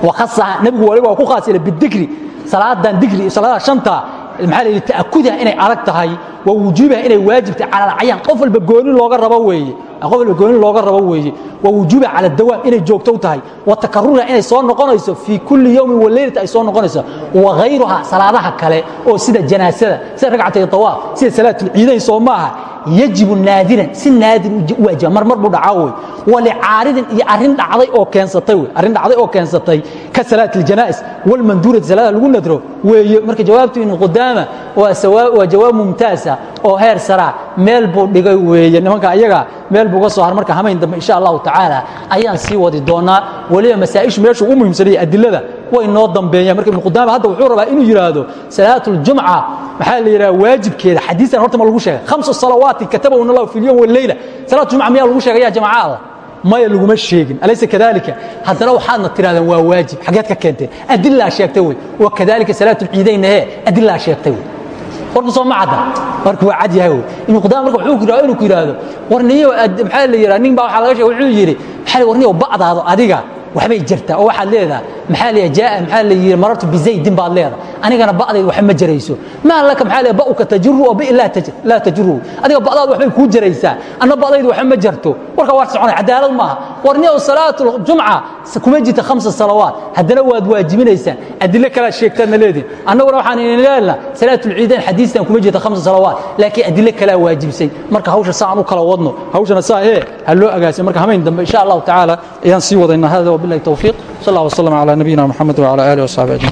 wakhasaha nebigu waliba waa ku khaas yeelay bidikri salaadan dikri salaadaha shanta maxaa la yidhi ta'akudaha inay adag tahay waa wujuubaha inay waajibtahay cala alcayaan qof walba gooni looga rabo weeye aqoon ilgooni looga rabo weeye waa wujuuba cala dawaam inay joogto u tahay. Wa takarruha inay soo noqonayso fii kulli yowmin waleylata ay soo noqonayso. Wa hayruha salaadaha kale oo sida janaasada sida ragcatay tawaaf sida salaatulciidayn soo maaha yajibu naadiran si naadir u waajiba. Marmar buu dhacaa wey walicaaridin iyo arrin dhacday oo keensatay wey arrin dhacday oo keensatay ka salaat اljana'is walmanduurati salaadaha lagu nadro weeye marka jawaabtu ibnu qudaama waa jawaab mumtaasa oo heer saraa. Meel buu dhigay weeye nimanka ayaga meel buu ga soo har marka hamayn dambe insha allahu tacaala ayaan sii wadi doonaa. Weliba masaa-ishu meeshuu u muhiimsanaya adilada way noo dambeeyaan marka ibn qudama hadda wuxuu rabaa inuu yiraahdo salaatul jumca maxaa la yiraahdaa waajibkeeda. Xadiisan horta ma lagu sheegay. Khamsu salawaat katabahu Allah fi al-yawm wal layla salaatul jumca miyaa lagu sheegay ya jamaa maya laguma sheegin. Alaysa kadalika haddana waxaadna tirahdaan waa waajib. Xageed ka keenteen adilaa sheegtay wey. Wa kadalika salaatu lciidayna hee. Adilaa sheegtay wey. Warku soo ma cadda. Marka waa cad yahay wey. Ibnu qudaama marka wuxuu inuu ku yidhaahdo war niyo maxaa la yidhaha nin baa waxaa laga sheegay wuxuu yidhi maxaa war niyo ba'daado adiga waxbay jirtaa. Oo waxaad leedahay maxaa la jaa maxaa la yiri marartu bizaydin baad leedahay anigana ba'daydu wax ma jarayso maa laka maxaa la ba'uka tajru wa bi la taj la tajru adiga ba'daad waxbay ku jaraysaa anna ba'daydu wax ma jarto warka waa soconay cadaalad maaha warni oo salaatu jumca kuma jirta khamsa salawaat haddana waad waajibinaysaa adilo kala sheegtana leedin annaguna waxaan idin leeyahay salaatu ciidan xadiistan kuma jirta khamsa salawaat laakiin adilo kala waajibsay marka hawsha saan u kala wadno hawshana saa ee ha loo agaasay marka hamayn dambe insha Allah taala ayaan sii wadayna hada wabillahi tawfiiq sallallahu alayhi wa sallam ala nabiyina muhammad wa ala alihi wa sahbihi